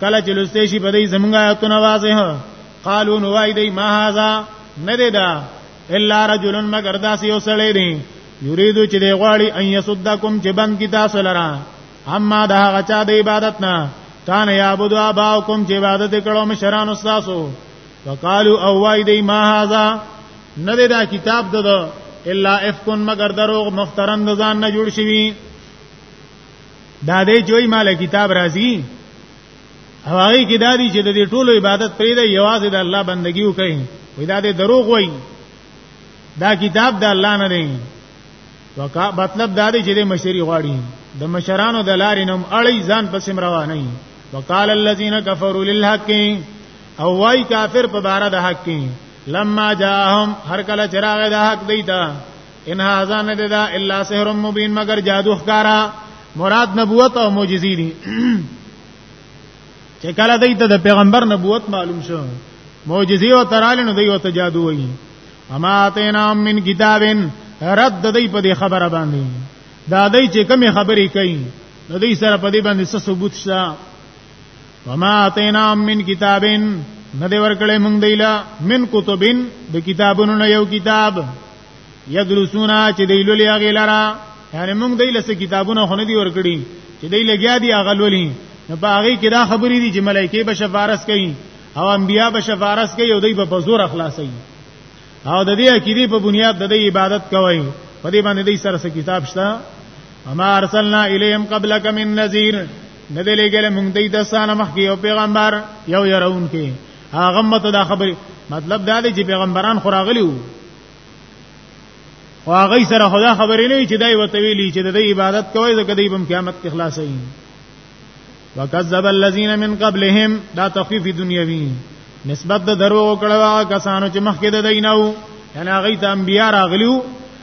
کله چې لسته شي په دې زمونږه آیاتونه واضح قالو نو وای دی ما هاذا نه دی دا الا رجل مگر داسې یو سړی دی یریدو چې دی غواړي ان یصدکم چې بند کی تاسو لره اما دا غچا د عبادت نه کان یعبد اباکم چې عبادت کړو مشران استاسو وقالو او وای دی ما هاذا نه دی دا کتاب دغه الا افکن مگر دروغ مفترن ځان نه جوړ شوی دا دې جوړي مال کتاب راځي او هغه کې دا دي چې د دې ټولو عبادت پرې دی یوازې د الله بندگی وکړي وې دا دې دروغ وایي دا کتاب د الله نه دی وکا مطلب دا دی چې د مشری غواړي د مشرانو د لارې نوم اړي ځان پسې روانه وي وقال الذين كفروا للحق او وای کافر په بار د حق لما جاءهم هر کله چراغ د حق دیتا ان هاذا نه ده الا سحر مبین مگر جادو ښکارا مراد نبوت او معجزې دي چې کله دوی ته د پیغمبر نبوت معلوم شو معجزې او ترال نه دوی ته جادو وایي اما اتینا من کتابن رد دوی په دې خبره باندې دا دوی چې کومې خبرې کوي د دوی سره په دې باندې څه ثبوت شته وما اتینا من کتابن نه دی ورکړې مونږ دیلا من کتبین د کتابونو نه یو کتاب یدرسونا چې دی لولي هغه لرا یعنی موږ دی لسه کتابونه خو نه دی ورکړي چې دی لګیا دی هغه لولي نو په هغه کې دا خبرې دي چې ملایکې به شفارس کوي او انبیا به شفارس کوي او دوی به په زور اخلاصي او د دې عقیده په بنیاد د دې عبادت کوي په دې باندې دې سره کتاب شته اما ارسلنا الیهم قبلک من نذیر ندلې ګل مونږ دې د سانه مخکې یو پیغمبر یو يرون کې هغه مت دا خبره مطلب دا دی چې پیغمبران خو راغلی وو خو هغه سره خدا خبرې نه چې دای وته ویلی چې د عبادت کوي ځکه دی بم قیامت کې خلاصي وکذب الذين من قبلهم دا تخفیف دنیوي نسبت د درو کړه کسانو چې مخکې د دیناو یعنی هغه ته انبیا راغلیو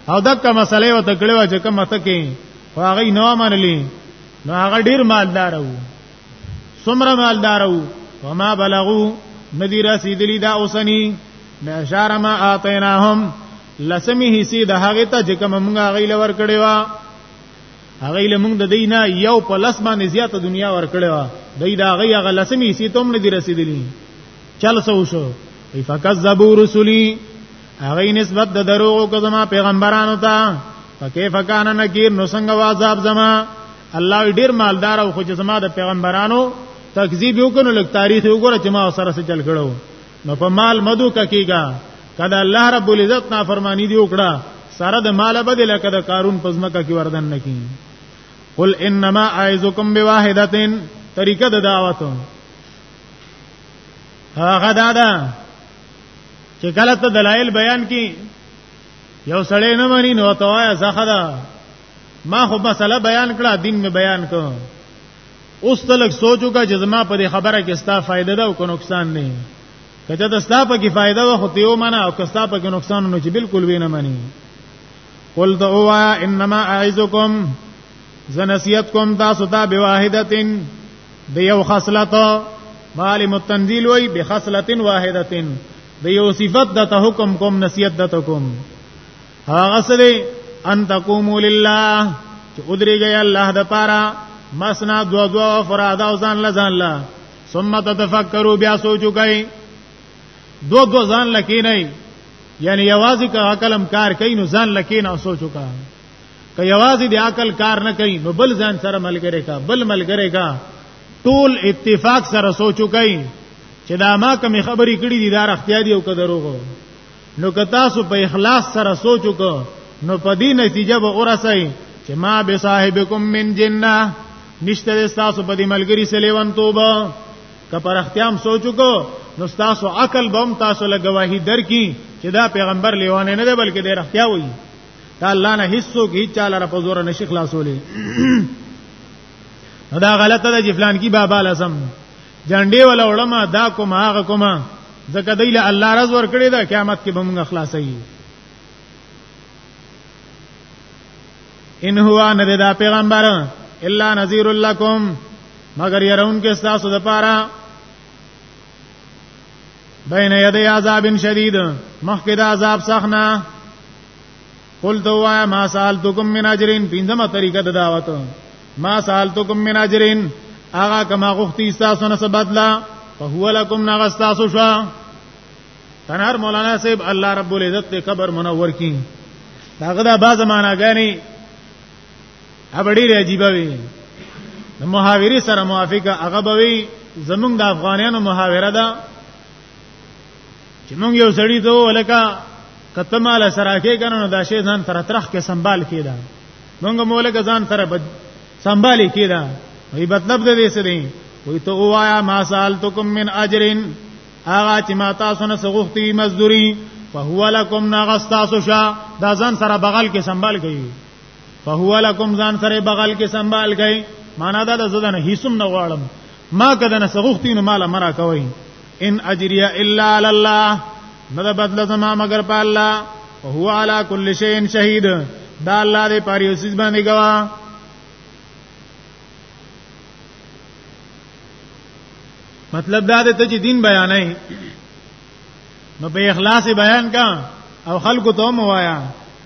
او دغه مسلې وته کړو چې کومه تکي هغه نو منلی نو هغه ډیر مالدار وو سمره مالدارو وما بلغو ندی رسیدلی دا اوسنی معشار ما آتیناهم لسمی حصی د هغه ته چې کوم موږ هغه لور کړی وا هغه له موږ د دینه یو په لس باندې زیاته دنیا ور کړی وا دای دا هغه هغه لسمی حصی ته هم ندی رسیدلی چل سو شو فکذبوا رسلی هغه نسبت د دروغ کو زما پیغمبرانو ته فکیف کان نکیر نو څنګه عذاب زما الله ډیر مالدار او خو چې زما د پیغمبرانو تکذیب وکړو لک تاریخ وګوره چې ما سره څه چل کړو نو په مال مدو ککیګا کله الله رب العزت نافرمانی دی وکړه سره د مال بدل کده قارون پزمکه کی وردن نکی قل انما اعذکم بواحدتين طریقه د دعوت هغه دادا چې کله ته دلایل بیان کی یو سړی نه مانی نو توایا زخه دا ما خو مسله بیان کړه دین می بیان کړ اوس تلک سوچو کا جزما په دې خبره کې ستا فائدہ ده او کو نقصان نه کته د ستا په کې فائدہ و خو تیو معنا او کستا په کې نقصان نه چې بالکل وینه مانی قل دعوا انما اعذکم زنسیت کوم تاسو ته بواحدتن د یو خصلت عالم التنزیل وی بخصلت واحدتن د یو صفت د حکم کوم نصیحت د کوم هغه سره ان تقوموا لله چې ودرېږي الله د پاره مسنا دو دو افراد او ځان له ځان له ثم تتفکروا بیا سوچو کوي دو دو ځان لکې نه یعنی یوازې کا عقلم کار کوي نو ځان لکې نه سوچو کا که یوازې د عقل کار نه کوي نو بل ځان سره ملګری کا بل ملګری کا ټول اتفاق سره سوچو کوي چې دا ما کوم خبرې کړې دي دا رښتیا دي او که دروغ نو که تاسو په اخلاص سره سوچ وکړو نو په دې نتیجه به ورسئ چې ما به صاحبکم من جننه نشته تاسو په دې ملګری سلیوان توبه که پر اختیام سوچ وکړو نو تاسو عقل بم تاسو له گواهی درکې چې دا پیغمبر لیوانه نه دی بلکې د اختیا وایي دا الله نه هیڅو کې چاله را په زور نشي خلاصولې دا غلطه ده چې فلان کی بابا لازم جنډې ولا علماء دا کوم هغه کوم ځکه دی له الله رز ور کړی دا قیامت کې به موږ خلاص یو ان هو ان دا پیغمبر الا نذیر لکم مگر يرون کې تاسو د پاره بین یدی عذاب شدید مخکې د عذاب سخنه قل دوا ما سالتکم من اجرین پینځمه طریقه د دعوت ما سالتکم من اجرین هغه کما غوښتي تاسو نه بدلا فهو لکم نغستاسو شو تنهر مولانا صاحب الله رب العزت ته قبر منور کی داغه دا باز معنا غني ابډی عجیب وی محاوری سره موافقه هغه بوي زمونږ د افغانانو محاوره ده چې مونږ یو سړی ته ولکه کته مال سره کې کنه نو دا شی ځان تر ترخ کې سنبال کیدا مونږ مولک ځان تر بد سنبال کیدا وی مطلب دې څه دی وی ته وایا ما سالتکم من اجرن هغه چې ما تاسو نه سغوختی مزدوری فهو لکم نغستاسو شا دا ځان سره بغل کې سنبال کوي فهو لکم ځان سره بغل کې سنبال گئی معنا دا د زدن هیڅم نه غواړم ما کده نه سغختین مال مرا کوي ان اجریه الا علی الله نه د بدله زما مگر په الله او هو علی کل شیء شهید دا الله دې پاره یو سیس باندې گوا مطلب دا دې ته چې دین بیانې نو په اخلاص بیان کا او خلکو ته موایا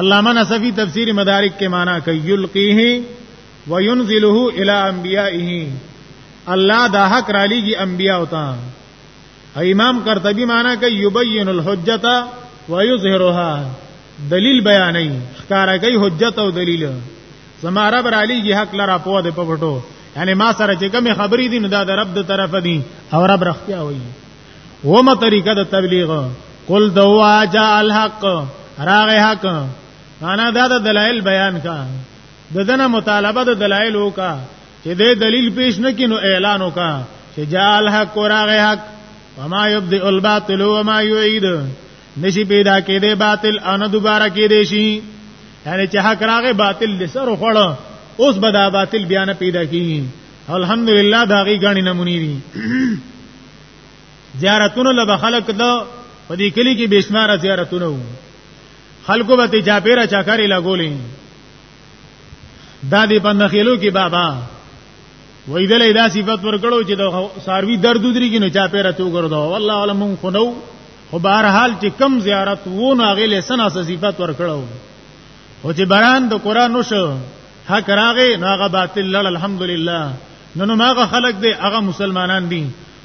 علامه نصفی تفسیر مدارک کې معنا کوي یلقیه وینزله الی انبیائه الله دا حق را لېږي انبیا او ته امام قرطبی معنا کوي یبین الحجته ویظهرها دلیل بیانې ښکارا کوي حجت او دلیل زما رب را لېږي حق لرا په دې په پټو یعنی ما سره چې کوم خبرې دي نو دا د رب د طرف دي او رب رختیا وایي ومه طریقه د تبلیغ قل دوا جاء الحق راغ حق انا دا د دلایل بیان کا د دنه مطالبه د دلایل وکا چې د دلیل پیش نکینو اعلان وکا چې جاء الحق راغ حق وما يبدئ الباطل وما يعيد نشي پیدا کېده باطل ان دوباره کېده شي یعنی چې حق راغې باطل لسر خوړ اوس به دا باطل بیان پیدا کیږي الحمدلله دا غي غاڼي نمونې دي زیارتونو لبا خلق دا په دې کلی کې بشمار زیارتونو خلکو به ته چاپیره چاکاری لګولې دا دې پندخیلو کې بابا وای دلې دا صفات ورکړو چې د ساروی درد دري کې نه چا پیره تو ګرځاو والله علم خو نو خو بهر حال چې کم زیارت وو نو هغه له سنا صفات ورکړو او چې بران د قران نو شو حق راغې نو هغه باطل لړ الحمدلله نو نو ماغه خلق دی هغه مسلمانان دي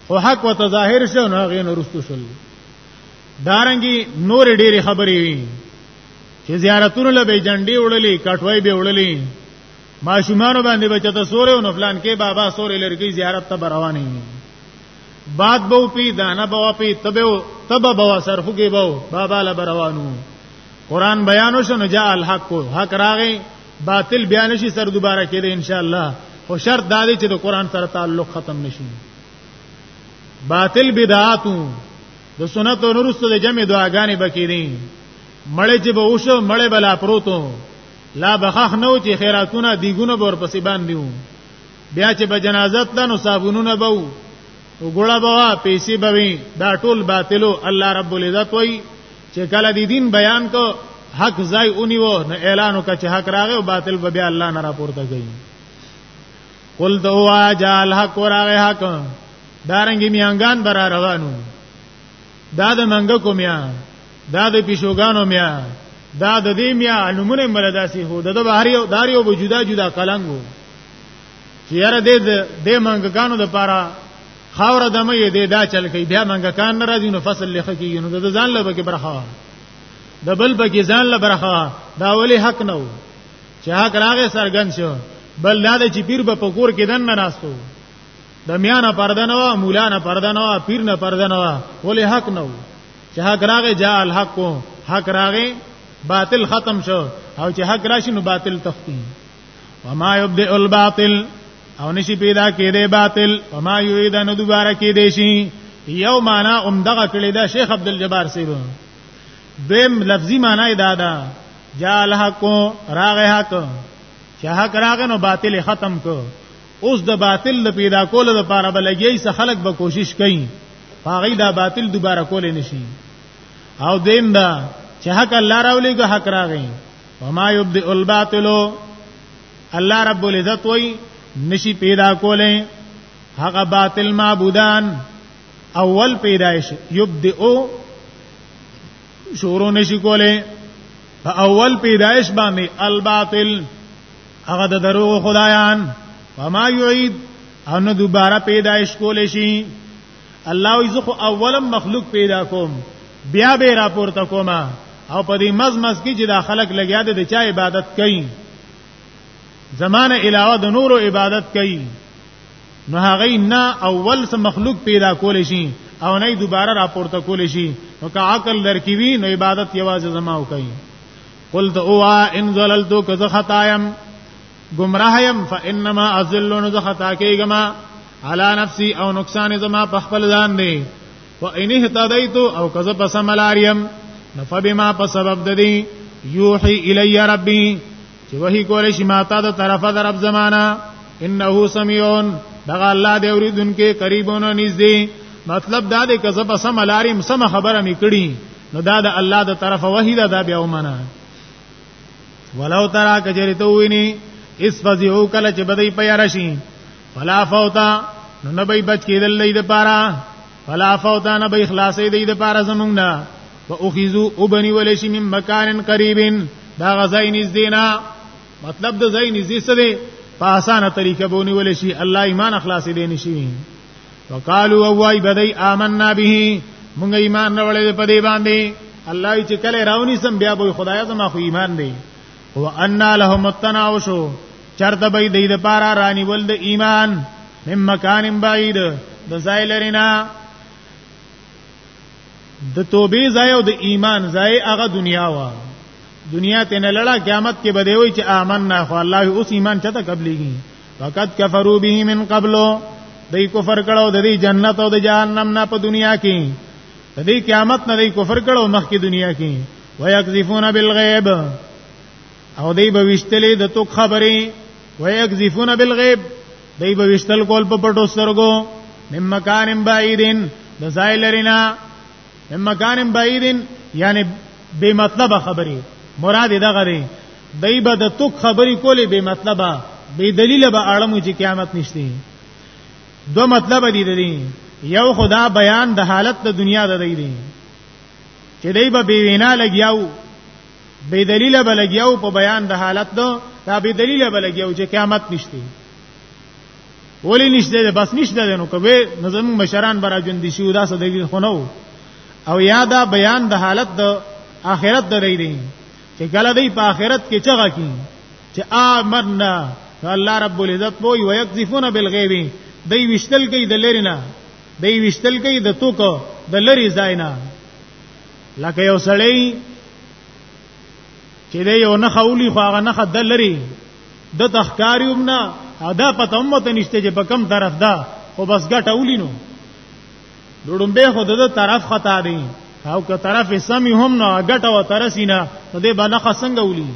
خو حق وته ظاهر شو نو هغه نو رستو شول دارنګي نور ډېری خبرې وي چې زیارتونو له به جنډي وړلې کټوي به وړلې ماشومان باندې بچته سورې او نفلان کې بابا سورې لرګي زیارت ته روانې بعد بو پی دانا بو پی تبو تب بو سرخو کې بو بابا لبروانو قران بیانو شنو جاء الحق حق راغی باطل بیا نشي سر دوباره کېده ان شاء الله خو شرط دا دی چې د قران سره تعلق ختم نشي باطل بدعات د سنت او نورستو د جمع دعاګانې بکې دي مړ چې به وشو مړ بلا پروتو لا بخخ نو چې خیراتونه دیګونه بور پسې باندې وو بیا چې به جنازت ده نو صابونونه به وو وګړه به پیسې به وي دا ټول باطلو الله رب العزت وایي چې کله د دین بیان کو حق ځای اونیو نو اعلان وکړه چې حق راغی او باطل به بیا الله نه راپورته کوي قل دوا جال حق راغی حق دارنګي میانګان برا روانو دا د منګ کومیا دا د پیشوګانو میا دا د دې میا علمونه ملداسي هو د بهر یو دار یو جدا جدا کلنګو چې یاره دې دې منګکانو د پاره خاور د مې دې دا چل کوي بیا منګه کان ناراضي نو فصل لخه کیږي نو د ځان له بګي برخه د بل بګي ځان له برخه دا ولي حق نه وو چې حق راغې سرګن شو بل دا چې پیر به په کور کې دن نه راستو د میانه پرده نه وا مولانا پرده نه وا پیر نه پرده نه وا ولې حق نه وو چې حق راغې جاء الحق حق راغې باطل ختم شو او چې حق راشي نو باطل تختی وما يبدئ الباطل او نشي پیدا کېده باطل وما يعيد نو دوباره کېده شي یو معنا اوم دغه کړی دا شیخ عبد الجبار سیب دیم لفظي معنا دا ده جال حق راغ حق چې حق راغ نو باطل ختم کو اوس د باطل د پیدا کولو لپاره بلګي څخه خلق به کوشش کوي هغه دا باطل دوباره کول نشي او دیم دا چې حق الله راولېږي حق راغی وما يبدئ الباطل الله رب العزت وای نشي پیدا کولای هغه باطل معبودان اول پیدایش یبدئ شروع نشي کولای په اول پیدایش باندې الباطل هغه د دروغ خدایان وما يعيد ان دوباره پیدایش کول شي الله وی زه خو اولم مخلوق پیدا کوم بیا به راپورته کوم او په دې مزمز کې چې دا خلک لګیا دي د چا عبادت کوي زمانه علاوه د نورو عبادت کوي نو هغه نه اول سم مخلوق پیدا کول شي او نه دوباره راپورته کول شي نو که عقل درکې وي نو عبادت یوازې زما وکړي قل تو ان زللتو کذ خطایم گمراه يم فانما اذل نو زه خطا کېږم على نفسي او نقصان زما په خپل ځان دی و ان اهتديت او کذا پس ملاريم فبما په سبب د دې يوحي الي ربي چې وਹੀ کول شي ماته د طرفه د رب زمانہ انه سميعون دغه الله دی اوریدونکو قریبونو نږدې مطلب دا دی کذا پس ملاريم سم خبره میکړي نو دا د الله د طرفه وਹੀ دا بیا ومنه ولو ترا کجری تو ویني اس فزیو کله چې بدی پیار شي فلا فوتا نو نه به بچ کېدل لید پارا فلا فوتا نه به خلاصې دی د پارا زمونږ نه واخذو وبني ولشي من مکان قریب دا غزای نږدې نه مطلب د ځای نږدې سره په اسانه طریقه بونی ولشي الله ایمان خلاصې دی نشي وقالو وای بدای آمنا به مونږ ایمان راولې په دې باندې الله چې کله راونی سم بیا به خدای زما خو ایمان دی هو ان لهم التناوش چرته به دې د پارا رانی ول د ایمان مم مکان بعید د ځای لرینا د توبې ځای او د ایمان ځای هغه دنیا وا دنیا ته نه لړا قیامت کې به دی وای چې آمنا خو الله اوس ایمان چته قبليږي فقط کفرو به من قبل دای کفر کړو د دې جنت او د جهنم نه په دنیا کې د دې قیامت نه دای کفر کړو مخکې دنیا کې ويقذفون بالغیب او دای به وشتلې د تو خبرې ويقذفون بالغیب دای به وشتل کول په پټو سترګو مم مکان بعیدن د زایلرینا من مکان بعیدن یعنی بے مطلب خبرې مراد دا غري دای به د توک خبرې کولې بے مطلب بے دلیل به اړمو چې قیامت نشته دو مطلب دي دي یو خدا بیان د حالت د دنیا د دی دي چې دای به بے وینا لګیاو بے دلیل به لګیاو په بیان د حالت دو دا بے دلیل به لګیاو چې قیامت نشته ولی نشته ده بس نشته ده نو کوي نظم مشران برا جون دي شو دا څه دلیل خو نو او یادا بیان د حالت د آخرت د لري دي چې کله دی په آخرت کې چغه کی چې آمنا الله رب العزت بو یو یکذفون بالغیب دی وشتل کوي د لری نه دی وشتل کوي د توکو د لری ځای نه لکه یو سړی چې دی یو نه خولی خو هغه نه خد لري د تخکاریوم نه ادا پته امت نشته چې په کم طرف ده خو بس ګټه ولینو ډوډم به خود د طرف خطا دی او که طرف سمي هم نه ګټه و ترسینا نو دی باندې خسنګ ولي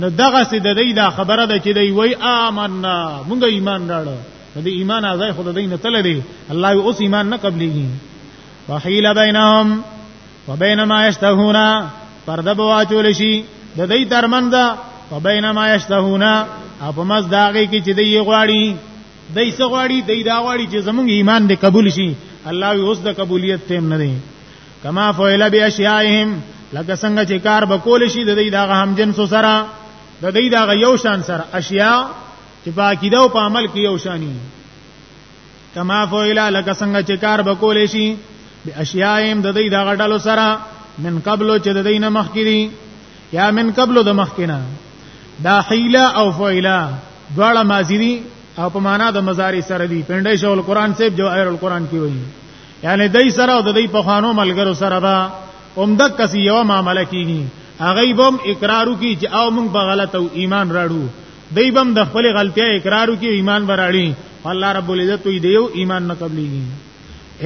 نو دغه سي د دې دا خبره ده چې دی وای آمنا مونږ ایمان راړو نو دی ایمان ازای خود دین تل دی الله اوس ایمان نه قبليږي وحیل بینهم وبینما یشتهونا پرده بوا چول شي د دې ترمنځ وبینما یشتهونا او په مز داږي کې چې دی غواړي دای څه غواړي دای دا غواړي چې زمونږ ایمان دې قبول شي الله وی اوس د قبولیت تیم نه دی کما فعل بیاشیائهم لکه څنګه چې کار به کول شي د دې دغه هم جنس سره د دې دغه یو شان سره اشیاء چې په عقیده او په عمل کې یو شانی کما فویلا لکه څنګه چې کار بکول شي به اشیایم د دې د غټلو سره من قبل چې د دې نه مخکې دي یا من قبل د مخکې نه دا حیلا او فویلا دواړه ماضی دي او په معنا د مزاری سره دي پندې شول قران سیب جواهر القران کې وایي یعنی دای سره او د دې په خوانو ملګرو سره با اومده کسي یو معاملې کیږي هغه بم اقرارو کی چې او موږ په غلطه ایمان راړو دای بم د خپل غلطۍ اقرارو کی ایمان براړي الله رب العزت دې یو ایمان نه قبليږي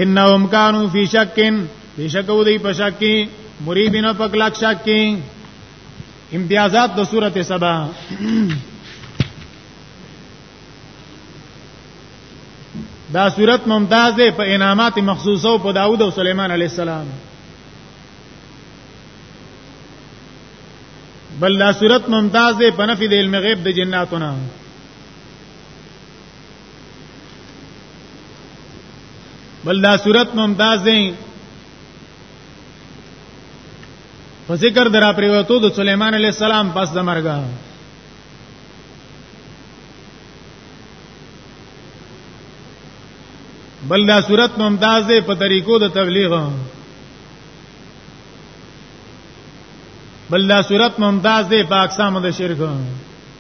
انهم كانوا في شك بشکو دې په شک کې مریبین په کلک شک کې امتیازات د سورته سبا دا صورت ممتاز ده په انعامات مخصوصو په داوود او سليمان عليه السلام بل دا صورت ممتاز ده په نفي د علم غیب د جناتونه بل دا صورت ممتاز دی په ذکر درا پریوتو د سليمان عليه السلام پس د مرګ بل دا صورت ممتاز دی په طریقو د تبلیغ بل دا صورت ممتاز دی په اقسام د شرک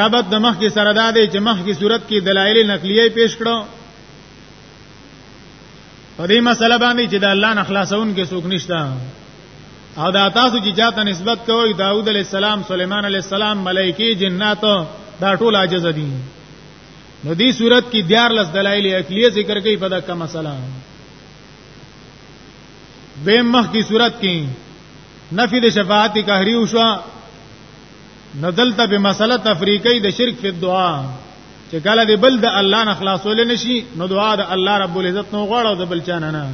ربط د مخ کې سره دا دی چې مخ کې صورت کې دلایل نقلیه پیش کړو په دې مسله باندې چې د الله نه خلاصون کې څوک نشته او دا تاسو چې چاته نسبت کوئ داوود علی السلام سليمان علی السلام ملایکی جنات دا ټول عاجز دي نو دې صورت کې دیار لس دلایل عقلیه ذکر کوي په دا کوم مسله به مخ کی صورت کې نفي د شفاعت قهري وشو نو دلته په مسله تفریقی د شرک په دعا چې کله دې بل د الله نه خلاصول نشي نو دعا د الله رب العزت نو غواړو د بل چانه نه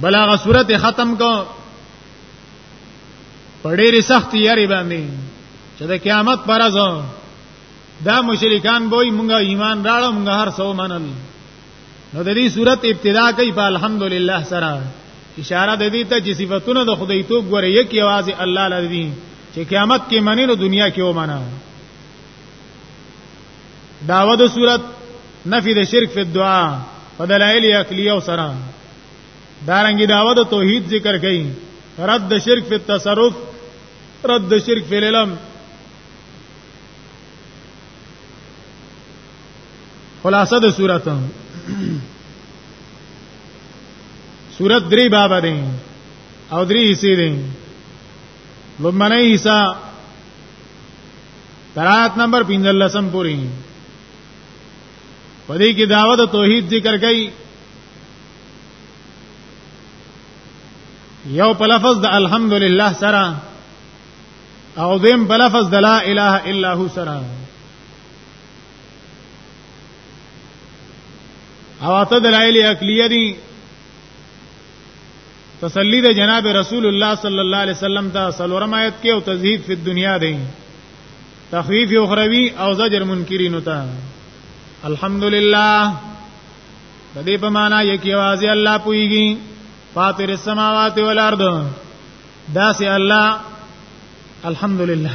بلاغه صورت ختم کو پړېری سخت یاري باندې چې د قیامت پر ځو دا مشرکان به مونږه ایمان راړو مونږه هر څو منل نو د دې صورت ابتدا کوي په الحمدلله سره اشاره د دې ته چې صفاتونه د خدای توب غره یک یوازې الله لري چې قیامت کې منی نو دنیا کې ومنه داوه د صورت نفی د شرک په دعا په دلایل عقلی او سره دارنګي داوه د توحید ذکر کړي رد د شرک په تصرف رد د شرک په علم خلاصه د صورت صورت درې باب دی او درې حصے دی لمنه حصہ ترات نمبر 15 لسم پوری پدې کې دعوت توحید ذکر کړي یو په لفظ د الحمدلله سره او دیم په لفظ د لا اله الا هو سره او اته دلایل عقلیه دي تسلی د جناب رسول الله صلی الله علیه وسلم ته سلورم آیت کې او تزهید فی الدنیا دی تخفیف اخروی او زجر منکرین ته الحمدلله د دې په معنا یې کې واځي الله پويږي فاطر السماوات والارض داسې الله الحمدلله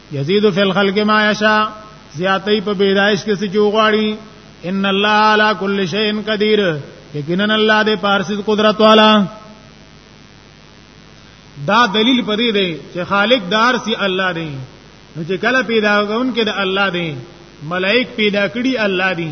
یزيد فی الخلق ما یشاء زیاتې په پیدایش کې څه جوغاړي ان الله علی کل شیء قدیر یقینا الله دې پارسیز قدرت والا دا دلیل پدې دی چې خالق دار سی الله دی نو چې کله پیدا کون کې د الله دی ملائک پیدا کړي الله دی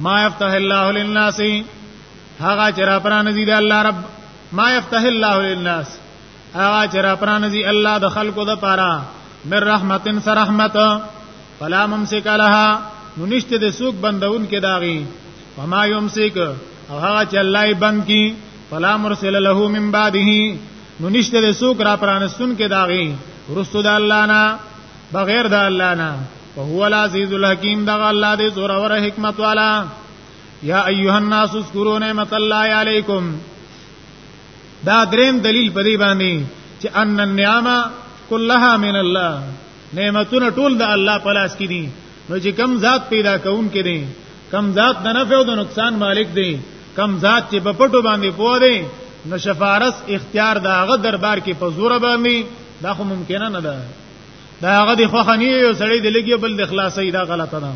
ما يفتح الله للناس هغه چې را پران دي د الله رب ما يفتح الله للناس هغه چې را پران دي الله د خلقو د پاره من رحمتن سر رحمت فلا ممسک لها نو نشته د سوق بندون کې داغي وما يمسک او هغه چې الله یې بند کی فلا مرسل له من بعده نو نشته د سوق را پرانستون کې داغي رسول الله نه بغیر د الله نه او هو العزیز الحکیم دا الله دې زور او حکمت والا یا ایها الناس اذکروا نعمت الله علیکم دا دریم دلیل په دې باندې چې ان النعمه كلها من الله نعمتونه ټول د الله په لاس کې دي نو چې کم ذات پیدا کون کې دي کم ذات د نفع او د نقصان مالک دي کم ذات چې په پټو باندې پوه دي نو شفارس اختیار دا غ دربار کې په زور باندې دا خو ممکنه نه ده دا هغه دی خو خنی یو سړی دی لګي بل د خلاصې دا غلطه ده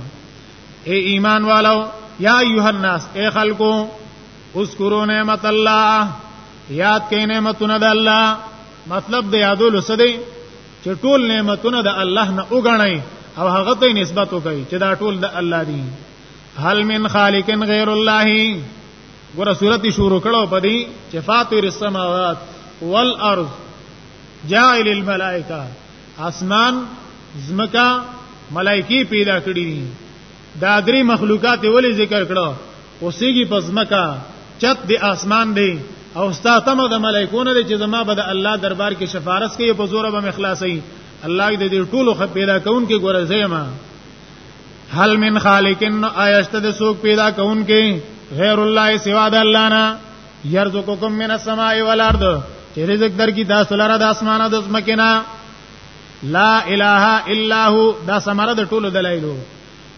اے ایمان والو یا ایها الناس اے خلکو اذکروا نعمت الله یاد کئ نعمتونه د الله مطلب د یادولو څه دی چې ټول نعمتونه د الله نه وګڼئ او هغه ته نسبت وکړئ چې دا ټول د الله دی هل من خالق غیر الله ګوره سورته شروع کړو په دې چې فاطر السماوات والارض جاعل الملائکه اسمان زمکا ملائکی پیدا کړی دي دا درې مخلوقات ولې ذکر کړو اوسېږي په زمکا چت دی اسمان دی او ستاتمه د ملائکونو دی چې زما به د الله دربار کې شفارس کوي په زور به مخلاصي الله دې دې ټولو خپ پیدا کون کې ګور زېما هل من خالقن آیشت د سوق پیدا کون کې غیر الله سوا د الله نه یرزقکم من السماء والارض چې رزق درکې تاسو لره د اسمانه د زمکه نه لا اله الا هو دا سمره د ټولو دلایلو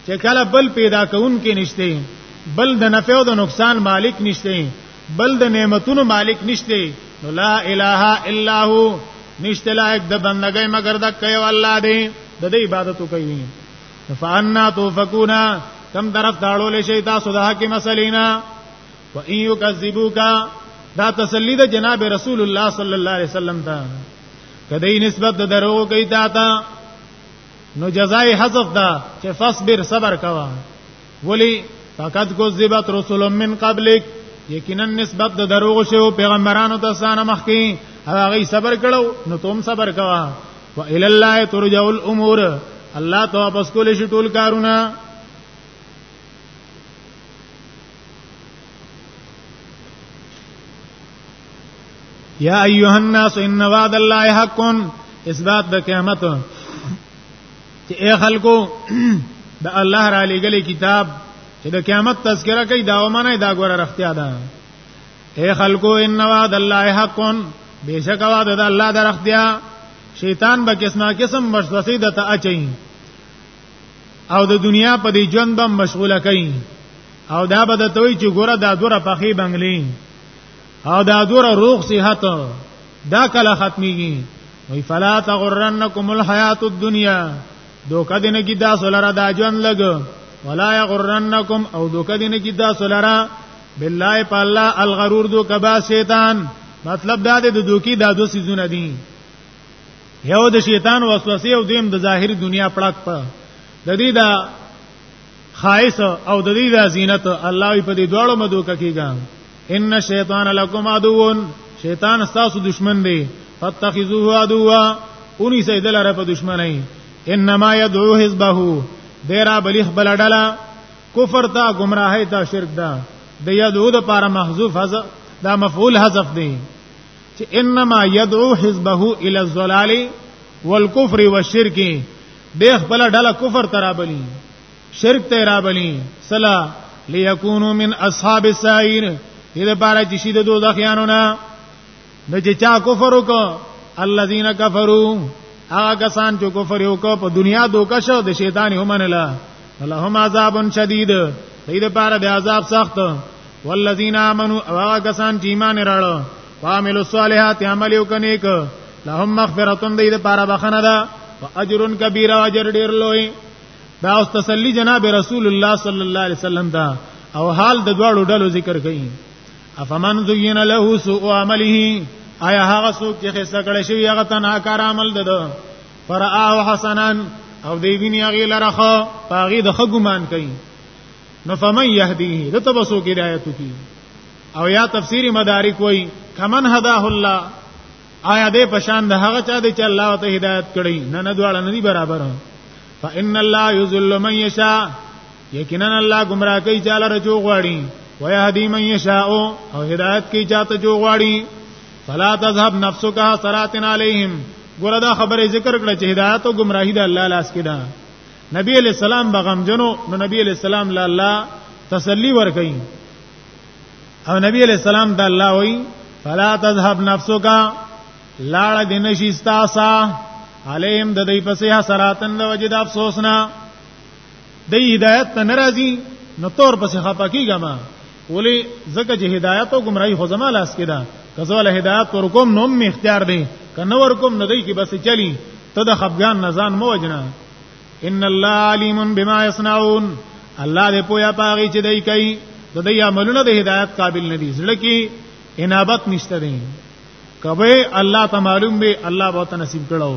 چې کله بل پیدا کون کې نشته بل د نفع او د نقصان مالک نشته بل د نعمتونو مالک نشته نو لا اله الا هو نشته لایک د بندګۍ مگر د کوي الله دی د دې عبادت کوي فانا توفقونا کم طرف تاړول شي تاسو د حق مسلینا و ان یکذبوک دا تسلی د جناب رسول الله صلی الله علیه وسلم ته کدی نسبت د درو کوي تا ته نو جزای حذف دا چې فصبر صبر کوا ولی فقط کو ذبت رسول من قبلک یقینا نسبت د دروغ شو پیغمبرانو ته سانه مخکي هغه صبر کړو نو تم صبر کوا و ال الله ترجع الامور الله ته واپس کول شي ټول کارونه یا ایها الناس ان وعد الله حق اثبات د قیامت چې اے خلکو د الله را لګلې کتاب چې د قیامت تذکرہ کوي دا ومنه دا ګوره رختیا ده اے خلکو ان وعد الله حق بیشک وعد د الله درختیا شیطان به قسمه قسم وسوسې د ته اچي او د دنیا په دې ژوند به مشغوله کړي او دا به د توي چې ګوره دا دوره پخې بنگلې او دا دوره روغ صحت دا کله ختميږي وی فلا تغرنکم الحیات الدنیا دوکه دینه کی دا سولره دا ژوند لګ ولا یغرنکم او دوکه دینه کی دا سولره بالله پالا الغرور دوکه با شیطان مطلب دا د دوکي دا دو سيزونه دي یو د شیطان وسوسه او دیم د ظاهر دنیا پړک په د دې دا خایس او د دې دا زینت الله په دې دوړو مدو ککیګا ان شیطان لکم عدوون شیطان ستاسو دشمن دی فتخذوه عدوا اونی سید لره په دشمنی انما يدعو حزبه دیرا بلیخ بلډلا کفر تا گمراهی تا شرک دا د یدعو د پاره محذوف حذف دا مفعول حذف دی چې انما يدعو حزبه الى الضلال والكفر والشرك د خپل ډله کفر ترابلی شرک ترابلی سلا ليكونوا من اصحاب السعير دې لپاره چې شي د دوزخیانو نه د چې چا کفر وکړ الذين كفروا هغه کسان چې کفر وکړ په دنیا دوکه شو د شیطان هم نه ولهم عذاب شدید دې لپاره د عذاب سخت والذین آمنوا هغه کسان چې ایمان راړو وعملوا الصالحات عمل وکني ک لهم مغفرة دې لپاره بخنه ده واجر کبیر اجر ډیر لوی دا اوس تسلی جناب رسول الله صلی الله علیه وسلم دا او حال د دواړو ډلو ذکر کړي افمن زین له سوء عمله آیا هغه څوک چې خسته کړی شوی هغه تنها کار عمل ده فرآه حسنا او دی ویني هغه لره خو پاغي د خګمان کوي نو فمن يهديه د تبسو کې هدایت کی او یا تفسیر مدارک وای کمن هداه الله آیا دې پشان د هغه چا دی چې الله ته هدایت کړی نه نه دواړه نه برابر فإن الله يذل من يشاء یقینا الله گمراه کوي چاله رجو غواړي ويهدي من يشاء او هدایت کوي چاته جو غواړي فلا تذهب نفسك حسرات عليهم ګوره دا خبره ذکر کړه چې هدایت او گمراهي د الله لاس کې ده نبی علیہ السلام بغمجنو نو نبی علیہ السلام لا الله تسلی ورکړي او نبی علیہ السلام د الله وای فلا تذهب نفسك لاړ دین شي استاسا عليهم د دې پسې حسراتن د وجد افسوسنا د هدایت ته ناراضي نو تور پسې خپه کیږه ما ولی زکه چې هدایت او گمراهی خو زما لاس کې ده کزول هدایت ور کوم نو می اختیار دی کنه ور کوم نه دی کې بس چلی ته د خپګان نزان مو وجنا ان الله علیم بما یصنعون الله دې پویا پاږي چې دای کوي د دې عملونه د هدایت قابل نه دي زړه کې انابت نشته دي کبه الله ته معلوم به الله به ته نصیب کړو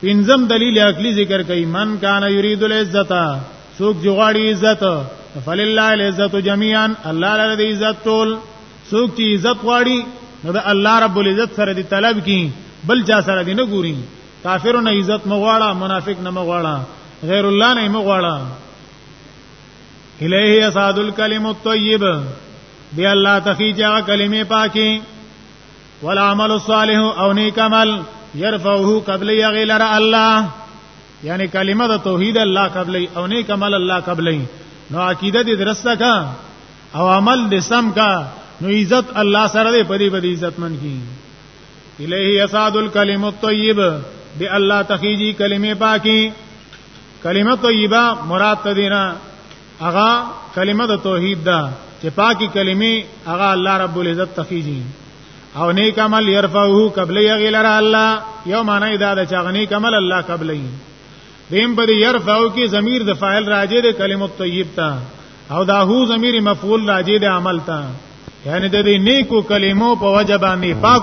پنځم دلیل عقلی ذکر کوي من کان یرید العزت سوک جو غاړي عزت فلله العزت جميعا الله لره دی عزت ټول سوک چې عزت غاړي نو د الله رب العزت سره دی طلب کی بل چا سره دی نه ګوري کافر نه عزت مغواړه منافق نه مغواړه غیر الله نه مغواړه الیه یصاد الکلم الطیب دی الله تخیجا کلمه پاکي والعمل الصالح او نیک عمل يرفعه قبل يغلر الله یعنی کلمه د توحید الله قبل او نیک عمل الله قبل نو عقیده دې درسته کا او عمل دې سم کا نو عزت الله سره دې پدی پدی عزت من کی الیه یصاد الکلم الطیب دی الله تخیجی کلمه پاکی کلمه طیبه مراد تدینا هغه کلمه د توحید ده چې پاکي کلمې هغه الله رب العزت تخیږي او نیک عمل يرفعه قبل یغلر الله یو معنی دا ده چې هغه نیک عمل الله قبل یې دیم پر يرفعه کې ضمیر د فاعل راجع د کلمه طیب ته او دا هو ضمیر مفعول راجع د عمل ته یعنی د دې نیکو کلمو په وجه باندې پاک